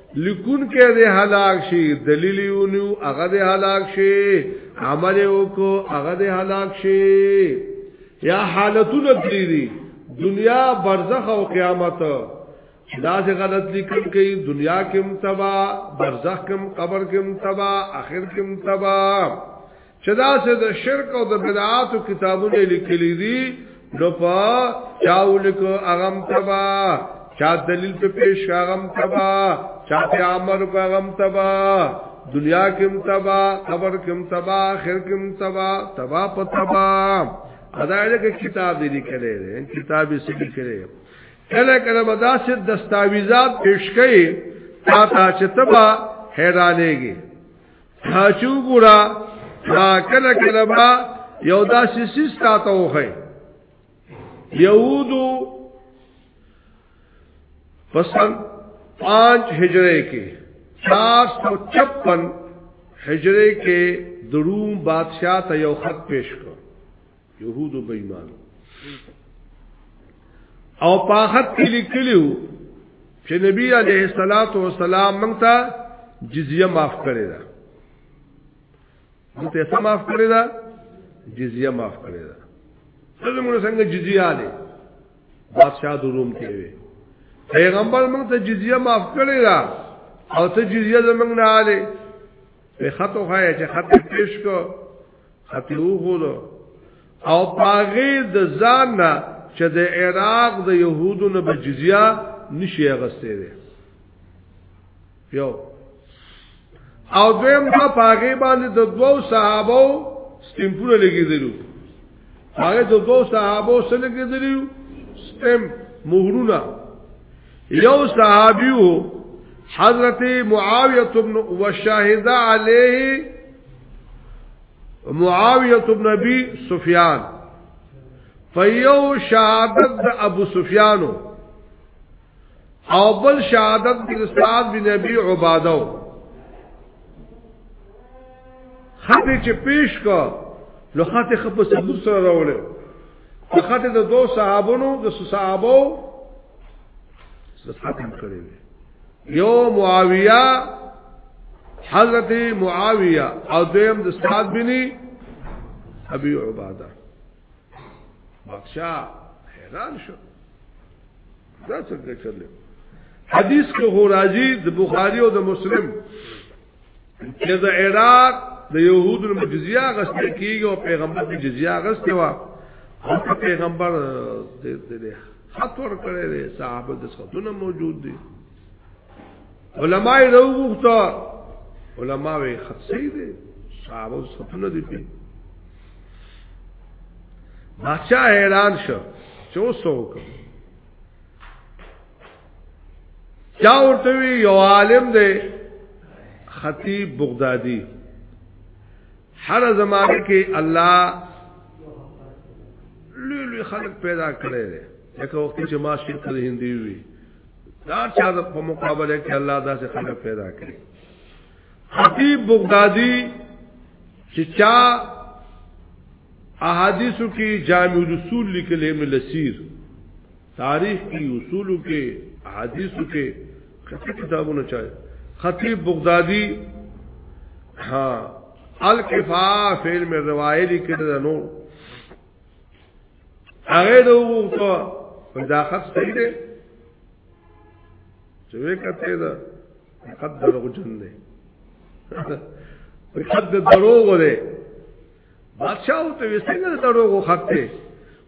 [SPEAKER 1] لیکون کې دې هلاک شي دلیل یو نو هغه دې هلاک شي عمل وکړو هغه دې هلاک شي یا حالتونه دې دنیا برزخ او قیامت دا سے غلط لیکن کئی دنیا کم تبا برزخ کم قبر کم تبا اخر کم تبا چې دا چې د شرک او د بدعات کتابونه لیکلي دي نو په چاول کو اغم تبا چا دلیل په پیش اغم تبا چا په امر کو اغم تبا دنیا کم تبا قبر کم تبا آخر کم تبا تبا په تبا ادايه کې کتاب دې لیکلې دي کتاب یې سړي کړي کله کله بداسه دستاویزات پیش کړي تا ته چې تبا حیرانېږي حاجو ګورا کله کله با یو دا سیس تا ته وخی یهودو پسند پانچ هجره کې 456 هجره کې دروم بادشاہ ته یو خط پیش کړ يهودو بېمانو او پاخت کې لیکلو چې نبی عليه الصلاة والسلام موږ ته جزيه معاف کړې ده موږ ته څه معاف کړې ده جزيه معاف کړې ده څنګه موږ څنګه جزيه علي بادشاہ د روم کې وي پیغمبر موږ ته جزيه معاف کړې ده او ته جزيه زمنګ نه علي په خطو خای چې خط پیش کو خطی وخورو او پاغی د ځان نه چې د عراق د يهودو نه به جزيه نشي اغستې ده یو او دویم دا پاغی باندې د دوو صحابو سټمپونه لګیدلو هغه د دوو صحابو سره لګیدلو سټمپ مهرونه یو صحابی وو حضرت معاویه بن وشاهد علیه معاویه بن ابي سفیان فیو شهادت د ابو سفیانو او بل شهادت د استاد بن ابي عبادو خطه چې پیش کا نو خطه خپل سبب سره راوړل فقط د دو صحابونو د صحابو ختم کړی دی یو معاویه حضرت معاویه او دویم د سعد بن ابي عباده بادشاہ حیران شو دا څنګه چلو حدیث کې هو راځي د بخاری او د مسلم چې د عراق د يهودو له جزيه غسته کیږي او پیغمبر د جزيه غسته وا او پیغمبر دې دې خط ور کړی دی صحابه د خطونه موجود دي علماء یې وغوښته علماء یې خط صحیح دي صحابه د خطونه دي په بادشاہ حیران شو چې وسوک چا ورته وی یو عالم دی خطیب بغدادي هر زمانه کې الله لوی لوی خلق پیدا کړي دي لکه وخت چې ما شي ته هندي وي دا چا په مقابله کې الله داسې خلق پیدا کړي خطیب بغدادي چې چا احادیثو کې جامع الاصول لیکل ابن لسیر تاریخ کی اصولو کی حدیثو کی خطی کتابونو چای خطیب بغدادی ها الکفا فیل میں روایه لیکل ده نو هغه د وغوښتو دا خط صحیح دی چې وکته ده قدر غجن دی په حد درو غره بادشاہ او ته وسنګ دروغ خطه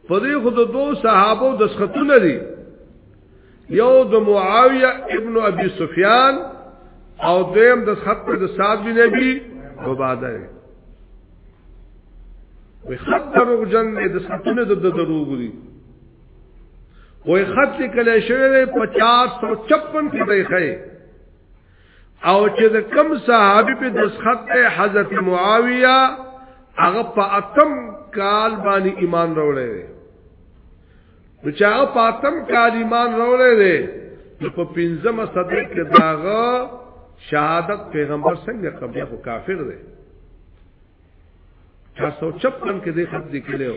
[SPEAKER 1] په دې خود دو صحابو د سختونه دي یو د معاویه ابن ابي سفیان او دیم د خط د صاحب بن ابي عباده وي خط دروغ جن د سختونه د دروغ دي وې خط لیکل شوی 456 کې دی خې او چې د کم صحابي په دسخط حضرت معاویه هغه په اتم کال باندې ایمان راوړی دی نو چې هغه په اتم کال ایمان راوړی دی نو په پنځمه صدې کې داغه شهادت پیغمبر څنګه قبول کافر دی 456 کې دې خط لیکلو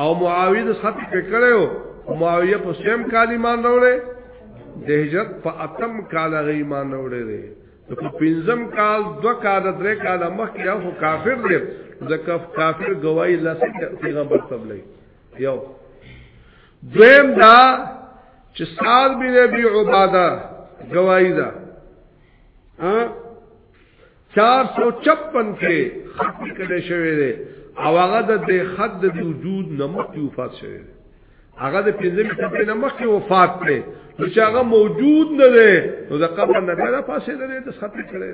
[SPEAKER 1] او معاویه د خط په کړو معاویه په سیم کال ایمان راوړې د هجرت په اتم کال غي ایمان راوړې دی په پنځم کال دو کال درې کال مخکې یو کافر دی ځکه کافر گواہی لاسه پیغمبر تبلی یو دویم دا چې سال بن ابي عباده گواہی ده ها 456 کې خط کړي شوی دی او هغه د دې خط د وجود نمک یو فاصله شوی دی هغه د پنځم ټکی نه مخکې وفات کړي نو چې هغه موجود نه دی نو د قبر نه بیا پاسې لري د خطر کړي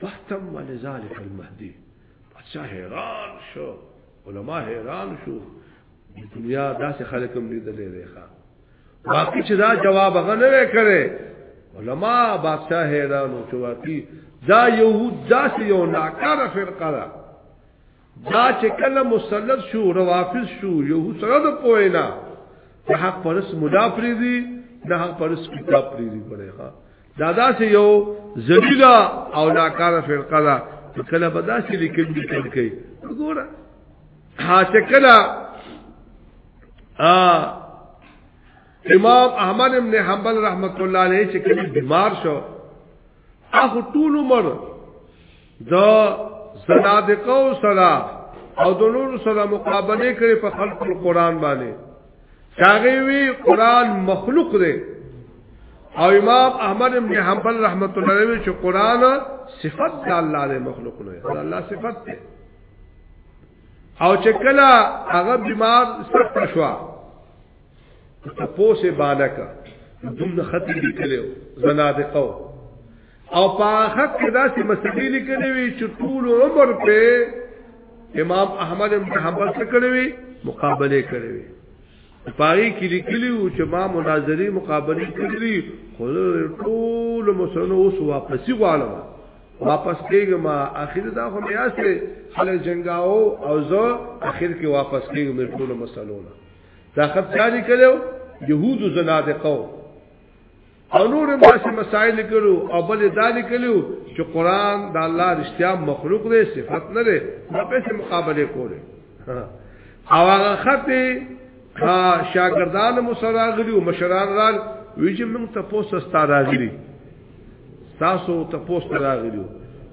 [SPEAKER 1] فاحتم ولذلك المهدي بادشاہ حیران شو علما حیران شو دنیا داسې خلک هم لیدلې دی ښا واقعي چې دا جواب هغه نه وکړي علما بادشاہ حیرانو چې واقعي دا يهود داسې یو ناکاره فرقه ده دا چې کله مسلط شو روافض شو يهود سره د پوینا د حق پرس مدافری دي د حق پرس کتاب پری دي پرې ښا دا داسې یو ذلیلا او ناکاره فرقه ده کله به داسې لیکل لیکل کوي وګوره ها چې کله امام احمد ابن حنبل رحمت الله علیه چې کله بیمار شو اخو ټول عمر د زنادقه او صدا او د نور سره مقابله کړي په خلق القرآن باندې چاغي وی قرآن مخلوق دی او امام احمد ابن حنبل رحمت الله علیه چې قرآن صفت د الله دی مخلوق نه دی الله صفت دی او چې کله هغه بیمار سخت شو تپوس باندې کا دومره خط لیکلو زنادقه او په حق کې داسې مسلې لیکلې وي چې ټول عمر په امام احمد بن حنبل سره کړې وي مقابله کړې وي پاری کې لیکلي وو چې ما مناظري مقابله کړې خو ټول مسلمان اوس واپسی غواړم واپس کېږم اخر دا خو مې اسه خلک جنگاو او زه اخر کې واپس کېږم ټول مسلمان دا خط جاری کړو يهود زنادقو او نور داسې مسائل کړو او بل دا لیکلو چې قران د الله رښتیا مخلوق دی صفت نه دی په پیسې مقابله کوله او هغه خط شاګردان مو سره غلي او مشران را ویجه موږ ته پوسټ ستاره غلي تاسو ته پوسټ راغلیو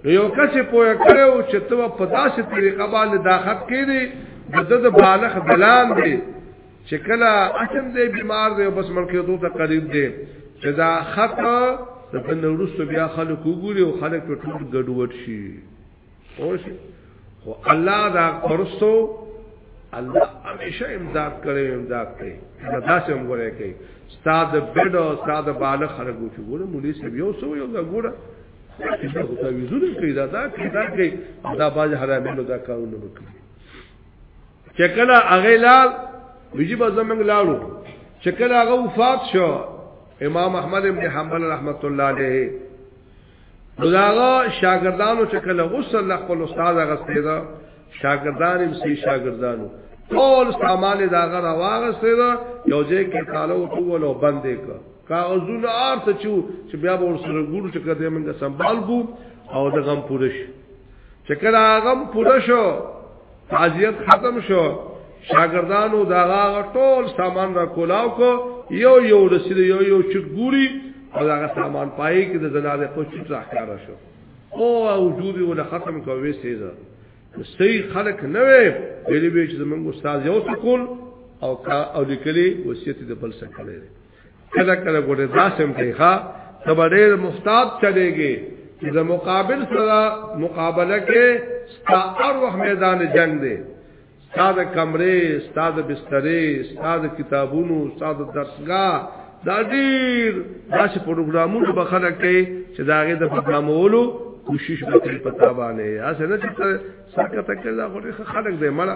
[SPEAKER 1] نو یو کس پوهه کړو چې ته په داسې طریقه باندې دا خط کړي د د بالغ دلان دی چې کله اصل دی بیمار دی او بس مړ کېدو ته قریب دی چې دا خط د نورستو بیا خلک وګوري او خلک په ټول ګډوډ شي اوسه خو الله دا پرستو الله همیشه امداد کړي امداد کوي دا داسې هم غوړې کوي استاد بډ او استاد بالا خلک وچو ګوره مولوی سیب یو سو یو دا ګوره دا خو تا ویزونه کوي دا دا کوي دا کوي دا باز حرامینو دا کارونه وکړي چې کله هغه لال ویجی به زمنګ لاړو چې کله هغه وفات شو امام احمد ابن حنبل رحمت الله علیه نو داغه شاګردانو چې کله غسل له خپل استاد غسته دا شاګردان هم سي شاګردانو ټول سامان داغه راوغسته دا یو ځای کې تعالی او ټول باندې کا کاغذونه ارته چو چې بیا به سره ګورو چې کده موږ سنبال کو او دغه پوره شي چې کله هغه پوره شو تعزیت ختم شو شاګردانو دا غا ټول سامان را کولاو کو یو یو رسید یو یو چټ ګوري او دا سامان پای کې د زلاله په چټ راخاره شو او وجود ول ختم کوي سیزه صحیح خلق نه وي ویلې به چې زمونږ استاد یو څکول او کا او لیکلي وصیت د بل څخه کړی کله کله ګوره داسم کوي ښا ته ډېر مفتاب چلےږي چې د مقابل سره مقابله کې ستا اروح میدان جنگ دی ستا د کمرې ستا د بسترې ستا د کتابونو ستا د درسګاه دا ډیر داسې پروګرامونه به خلک کوي چې دا غي د بدنامولو کوشش وکړي په تابانه یا څنګه چې سرکته کړه خو خلک دې مړه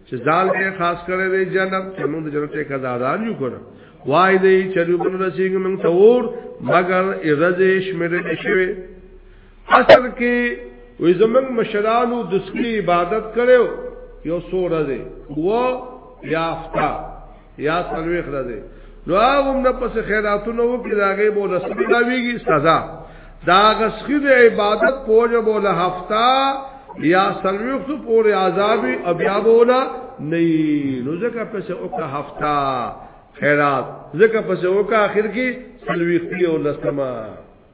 [SPEAKER 1] چې ځال کې خاص کړی دی جنت چې موږ د جنت کې آزادان یو کړو وای دی چې دوی بن رسیږي موږ ته ور مگر ارزه شمیرل شوی اصل کې وې زمنګ مشرانو د سکلی عبادت کړو یو سور دی و یافتا یا سلوی خرده نو هغه نه پس خیراتونه وکړي دا غي بو لسم لاویږي سزا دا غسخی د عبادت پوجا بو له هفتا یا سلوی خو پور عذاب او بیا بولا نه نو ځکه پس او کا هفتا خیرات ځکه پس او کا اخر کې سلوی خو لسمه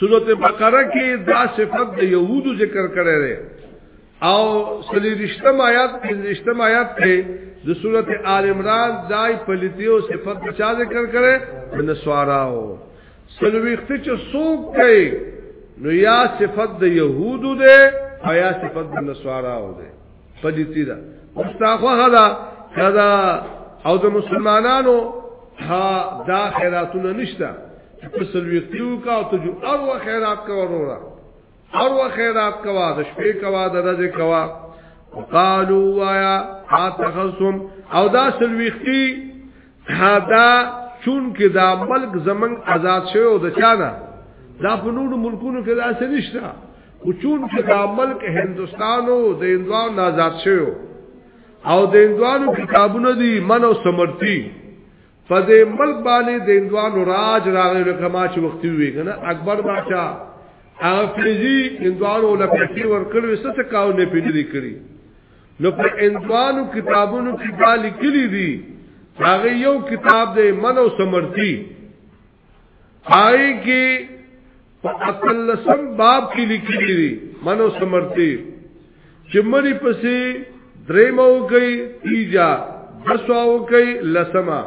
[SPEAKER 1] سورته بقره کې دا صفت د يهودو ذکر کړی دی او سلیریشتم آیات پنځشتم آیات کې د سورته آل عمران دای پلیتیو صفت چا ذکر کړي د نسواراو سلويخت چې سوق کوي نو یا صفت د يهودو ده او یا صفت د نسواراو ده پلیتی ده مستاخو هدا کدا او د مسلمانانو ها دا خیراتونه نشته په سلويتیو کا ته جو ار و خیرات کا وروړه ار و خیرات کوا د شپې کوا د ورځې کوا قالو وایا اتخصم او دا سلويختی دا چون کې دا ملک زمنګ آزاد شوی او د چانه دا په نورو ملکونو کې دا څه نشته خو چون کې دا ملک هندستان او د هندوانو آزاد شوی او د هندوانو کتابونه دي منو سمرتی په دې ملک باندې د اندوانو راج راغی لکه ما چې وخت وی کنه اکبر بادشاہ هغه فریزي اندوانو له پیسې ورکړو څه څه کاو نه پیډلی کړی نو په اندوانو کتابونو کې دالی کلی دي هغه یو کتاب دی منو سمرتی پای کې په اتلسم باب کې لیکلي دي منو سمرتي چې مری پسې درې مو کوي تیجا دسواو کوي لسما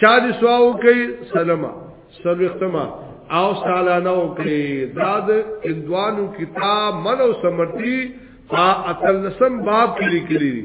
[SPEAKER 1] چار سواو کوي سلمہ سلوختما او سالانه او کوي دا د اندوانو کتاب منو سمرتي په اتلسم باب کې لیکلي دي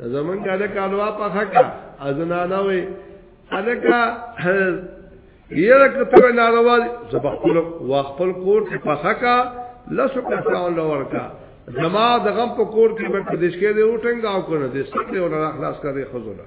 [SPEAKER 1] زمونږ الک الوا په خکا ازنانه وي الک یره کته ناروا زبا خپل وا خپل کور په خکا لسو کسان لورکا زما د غم په کور کې به کدیش کې دی وټنګ او کنه دې سکه ولا خلاص کړي خزونه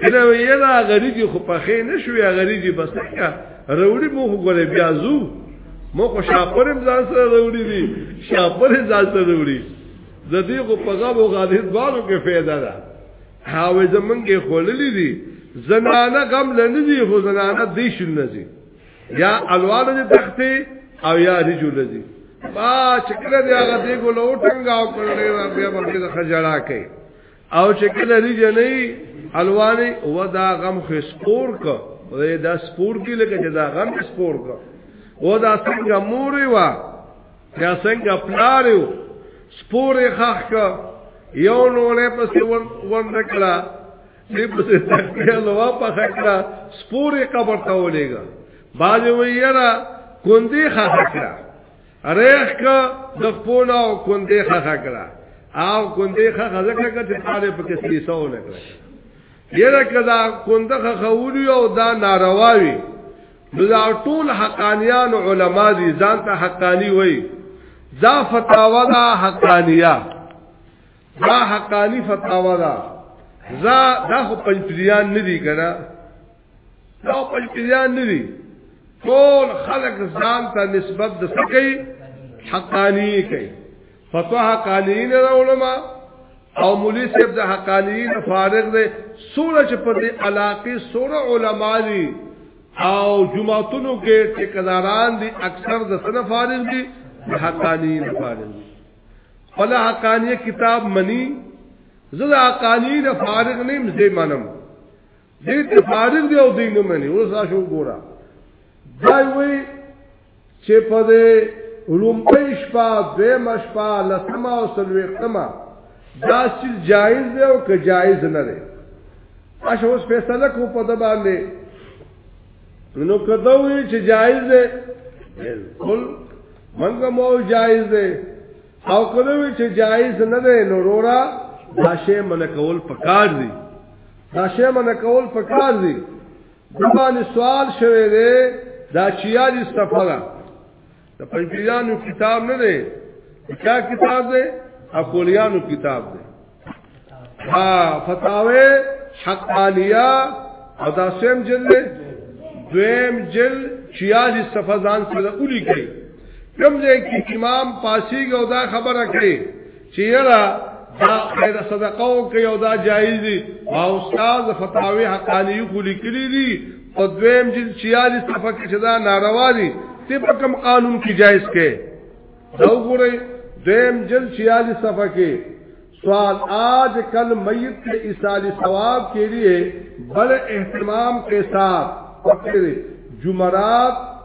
[SPEAKER 1] کله ویلا غریږي خو پخې نشوي غریږي بس څنګه وروړي مو خو ګورې بیا زو مو خو شاپرم ځان سره وروړي دي شاپر ځان سره وروړي د دې خو په غاب او غادې دوالو کې فایده ده هاوې زمونږه خوللې دي زنانه غم لنی دي خو زنانه دې شل نه دي یا الوانو دې تخته او یا رجو لذي با چکر دی هغه دې ګلو ټنګاو کړل بیا به دې خجړا کوي او چې کله ریجه نه الوانه و دا غم خو سپور کو وې دا سپور دی لکه چې دا غم سپور کو و دا څنګه مور وا یا څنګه پلار یو سپور خخ کو یو نو له پسې ور ور نکړه دې پسې تکړه لوا په خکړه سپور قبر ته ولېګا باځوي یرا کوندې خخ کړه ریخ کا د خپونا او کندې خخه کړه او کندې خخه ځکه چې تاره په کې سیسو نه کړه یره کدا کنده خخه وړي او دا نارواوي نو دا ټول حقانیان علما دي ځان ته حقانی وای دا فتاوا دا حقانیه دا حقانی فتاوا دا دا خو پنځپریان ندی کنه دا پنځپیریان نه دي ټول خلق ځان ته نسبت د سکی حقانی کوي فتوا حقانی نه علماء او مولوی صاحب د حقانی نه فارغ دي سوره چې په دې علاقې سوره علما دي او جمعتونو کې ټیکداران دي اکثر د سن فارغ دي حقانی نه فارغ دي فلا حقانی کتاب منی زړه حقانی نه فارغ نه مزه منم دې ته فارغ دی او دین منی اوس شو ګورا دا وی چې په دې لومبۍ شپه دویم شپه لسمه او سلوختمه دا چې جایز دی او که جایز نه دی اشه اوس فیصله کو په د باندې نو کده وی چې جایز دی بالکل منګه مو جایز دی او کده وی چې جایز نه دی نو رورا دا شی من کول پکار دی دا شی منه کول پکار دی دبان سوال شوه دی دا چیالی سفره دا پنجیانو کتاب نه دی چا کتاب دی اقولیانو کتاب دی ها فتاوی حقانیه او دا سیم جل دی دویم جل چیالی سفره ځان سره اولی کئی کم دے کی امام پاسی گو دا خبر اکڑی چې یرا دا خیر صدقه او کې او دا جایز دي او استاد فتاوی حقانی کو لیکلي دي په دویم جلد 46 صفحه کې چې دا ناروا دي ته په کوم قانون کې جایز کې دا وګورئ دویم جلد 46 صفحه کې سوال آج کل میت کے اسال ثواب کے لیے بڑے اہتمام کے ساتھ جمعرات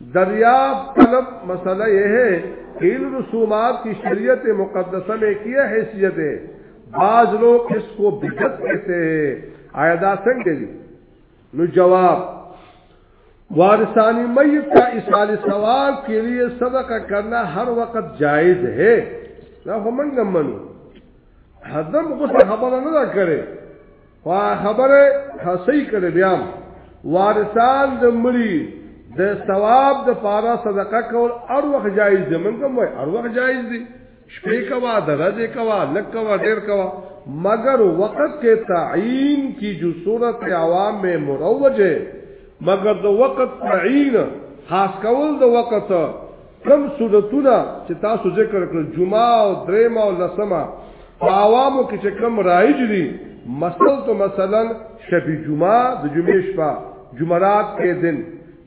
[SPEAKER 1] دریاب طلب مسئلہ یہ ہے کہ ان رسومات کی شریعت مقدسہ میں کیا حیثیت ہے بعض لوگ اس کو بدت کہتے ہیں آیدا سنگ جی نو جواب وارثانی میت کا اصال ثواب کے لیے صدقہ کرنا ہر وقت جائز ہے نہ ہو منگم منو حدم غصه خبره نه دا کړي خو خبره حسی کړي بیا وارثان د مړي د ثواب د پاره صدقه کول هر وخت جایز دی مونږ هم وای هر وخت جایز دی شپې کوا درځه کوا لک کوا ډیر کوا مگر وقت کے تعین کی جو صورت عوام میں مروج ہے مگر د وقت تعین خاص کول د وقت کم صورتونه چې تاسو ذکر کړل جمعه او دریمه او لسمه په عوامو کې چې کم رایج دي مثلا تو مثلا شب جمعه د جمعې شپه جمعرات کې دن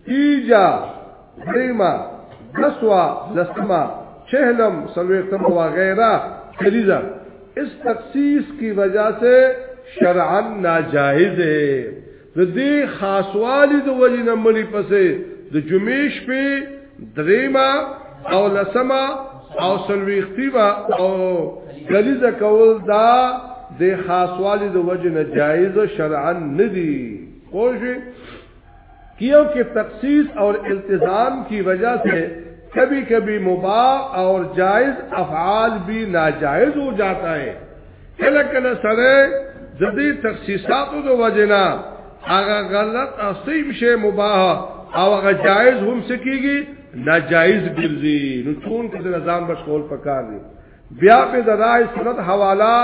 [SPEAKER 1] تیجا دریمه دسوا لسمه چهلم سلوختم وغیرہ خریزه اس تخصیص کی وجہ سے شرعا ناجائز ہے د دې خاصوالي د وجې نه ملي پسې د جمعې شپې دریمه او لسمه او سلويختی با او کلیزه کول دا د خاصوالي د وجې نه جایز شرعا ندي پوجي کیوں کہ تخصیص اور التزام کی وجہ سے کبھی کبھی مباح اور جائز افعال بھی ناجائز ہو جاتا ہے کله کله سره د دې تخصیصاتو د وجنا هغه غلط او صحیح شی مباح او هغه جایز هم سکیږي ناجایز ګرځي نو ټول کې نظام بشول پکار دی بیا په درای سنت حواله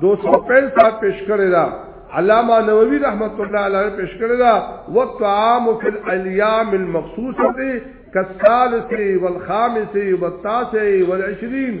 [SPEAKER 1] 265 پیش کړی دا علامہ نووی رحمت الله علیه پیش کړی دا وطعام فی الالیام المخصوصه کالثالث والخامس والتاسع والعشرين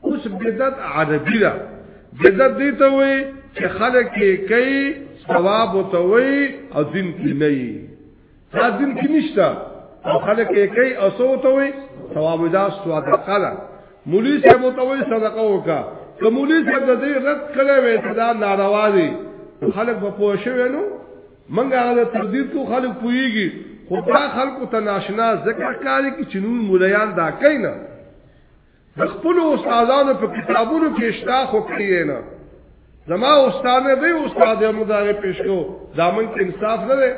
[SPEAKER 1] اوس بدعت عربی ده بدعت دي ته وي چې خلک یې کوي ثواب ته وي او دین کې نه وي دا دین کې نشته او خلک یې کوي او سو ته وي ثواب دا صدقه ده مولوی صاحب ته وي صدقه وکا که مولوی صاحب دې رد کړي وي دا ناروا دي خلک په پوه شوي نو منګه هغه تردید کو خلک پويږي خو دا خلکو ته ناشنا ذکر کاری کی چنون مولایان دا کین د خپل استادانو په کتابونو کې شته خو کړی نه زما استاد نه دی استاد یې مدارې پیش کو دا من کې انصاف نه دی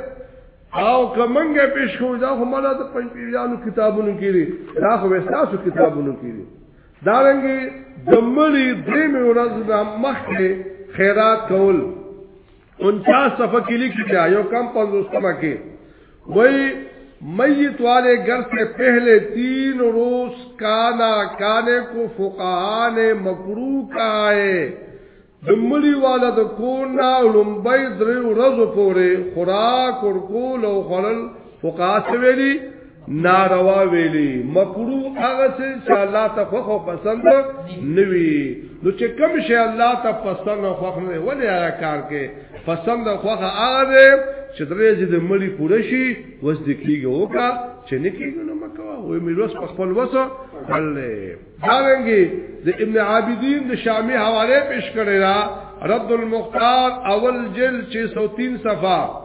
[SPEAKER 1] او کمنګه پیش کو دا خو مالا د پنځیانو کتابونو کې دی دا خو وساسو کتابونو کې دی دا رنګي د ملي درې مې ورځ د مخکې خیرات کول 49 صفحه کې لیکي بیا یو کم 50 صفحه کې وای میت والے گھر سے پہلے تین روز کانا کانے کو فقہا نے مکرو کہا ہے دملی والا د کونا لمبای درې ورځې پورې خوراک ورکول او خلل فقہا سویلی ناروا ویلی مکرو هغه څه چې الله ته خو خو پسند نوي نو چې کوم شی الله ته پسند او خو نه ولې هغه کار کې پسند او خو هغه دی چې درې دې مړی پوره شي وس د کیږي وکا چې نه کیږي نو مکوا وې میروس په خپل وسه الله داونګي د ابن عابدین د شامی حواله پیش کړی را رد المختار اول جلد 603 صفحه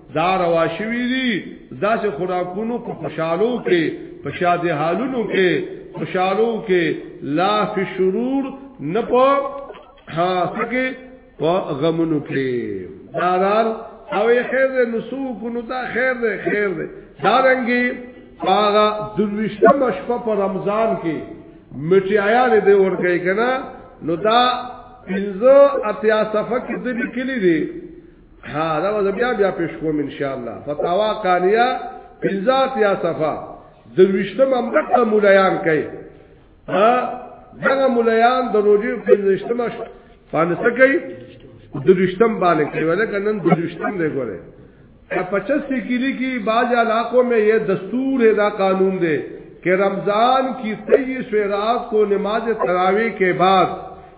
[SPEAKER 1] دا روا شوی دی داسې خوراکونو په خوشالو کې په شاده حالونو کې خوشالو کې لا فی شرور نه په ها سکه په غمونو کې دارال او خیر دې نسو کو نو دا خیر دې خیر دې دارنګي هغه درويشته مشفه په رمضان کې مټیایا دې ورکه کنا نو دا پنځه اتیا صفحه کې دې لیکلي دي ها دا وځ بیا بیا پیش کوم ان شاء الله فتاوا قانیه بذات یا صفا درویشتم هم دغه مولایان کوي ها دغه مولایان د روزي پنځشتم باندې څه کوي درویشتم باندې کوي ولکه نن درویشتم دی ګوره پچس کی کلی کی بعض علاقوں میں یہ دستور ہے دا قانون دے کہ رمضان کی تیئیسویں رات کو نماز تراوی کے بعد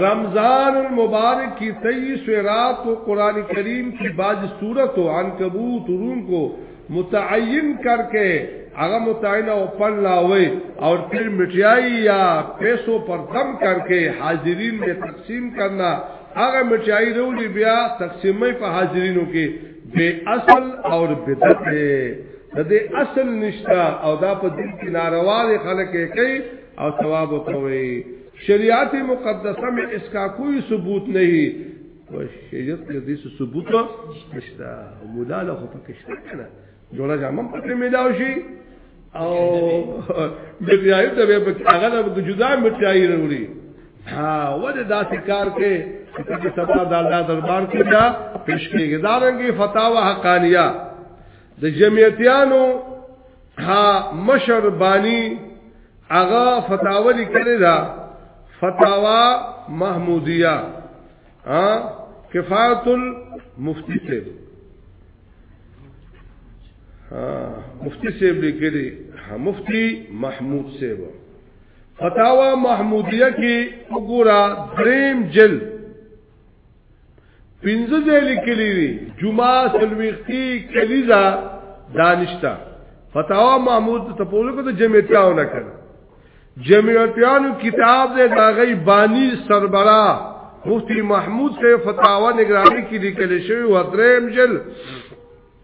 [SPEAKER 1] رمضان المبارک کی تئی سورات و قرآن کریم کی باج صورت و عنکبوت روم کو متعین کر کے هغه متعین او پن لاوي او پھر مټیای یا پیسو پر دم کر کے حاضرین میں تقسیم کرنا هغه مټیای رولی بیا تقسیمې په حاضرینو کې بے اصل او بدعت ہے د دې اصل نشتا او دا په دې کې ناروا دي خلک یې کوي او ثواب کوي شریعت مقدسه میں اس کا کوئی ثبوت نہیں و شریعت کې دې څه ثبوت نشته مولا له خو پکې شته کنه جوړه جامم پکې ملاو شي او مټیای ته به پکې هغه له جدا مټیای وروړي ها ولې دا کار کې چې سبا د الله دربار کې دا پیش کېږي دا رنګي فتاوا حقانیه د جمعیتیانو ها مشر بانی هغه فتاوا لیکلی دا فتاوا محمودیه ها کفایت المفتی صاحب مفتی صاحب لیکلی مفتی محمود صاحب فتاوا محمودیه کې وګوره دریم جلد پنځه ځای لیکلی دی جمعه سلویختی کلیزا دانشتا فتاوا محمود ته پوزو کو ته جمعیتیاو نه کړ جمعیتیانو کتاب دې داغی بانی سربرا مفتی محمود سے فتاوا نگرانی کی لیکل شوی و دریم جل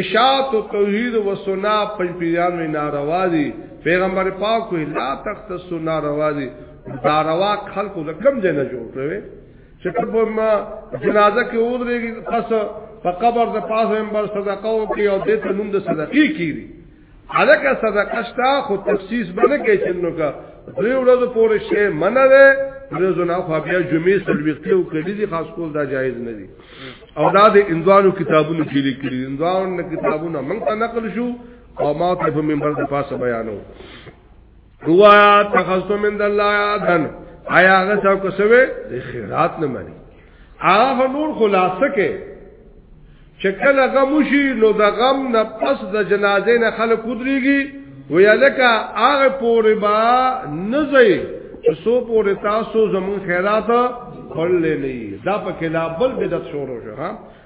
[SPEAKER 1] اشاعت و توحید و سنا پنجپیریان میں ناروا دی پیغمبر پاک کوئی لا تخت سنا روا دی ناروا خلق و کم جے نہ جوڑ رہے چې تب ما جنازه کې اور دی پس په قبر د پاسه هم بر صدقه او کې او دې ته نوم د صدقې کیږي الکه صدقه شتا خو تخصیص باندې کې شنو کا دوی ورځو پورې شی منه ده ورځو نه خو بیا جمعې سلويختي او کړي دي خاص کول دا جایز نه دي او دا د انځوانو کتابونو کې لیکلي انځوانو کتابونه موږ ته نقل شو او ما ته په منبر د پاسه بیانو هو تخصم من الله یادن آیا هغه څو کو سوي خیرات نه مانی هغه نور خلاصه کې چې کله غم شي نو د غم نه پس د جنازې نه خلک ودرېږي ویا لکه هغه پورې با نه ځي سو پورې تاسو زمون خیرات خړلې نه دا په کلا بل بدعت شروع شو ها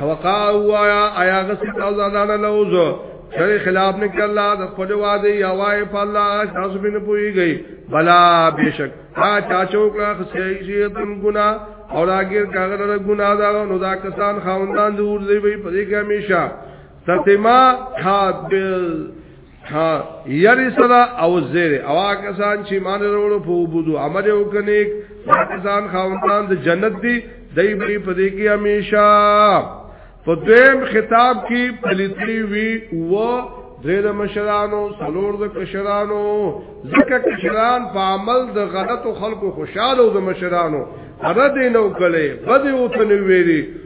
[SPEAKER 1] وقا وایا آیا غسی تازادان لوز شری خلاف نه کلا د خپل وعده یا وای په الله تاسو بنه پویږي بلا بشک ها چا چوکړه خسی شی تم ګنا او راګر کاغه د ګنا دا نو دا کسان خاوندان دور دی وی په دې کې همیشه تتما حاد ها یری سره او زیر او کسان چې مان وروړو په وبدو عمل وکني کسان خاوندان د جنت دی دای به په دې کې همیشه په دیم خطاب کې پلیتلی وی و درې د مشرانو څلور د کشرانو ځکه کشران په عمل د غلطو خلکو خوشاله او د مشرانو هغه دې نو کړي بده وته نو
[SPEAKER 2] ویلي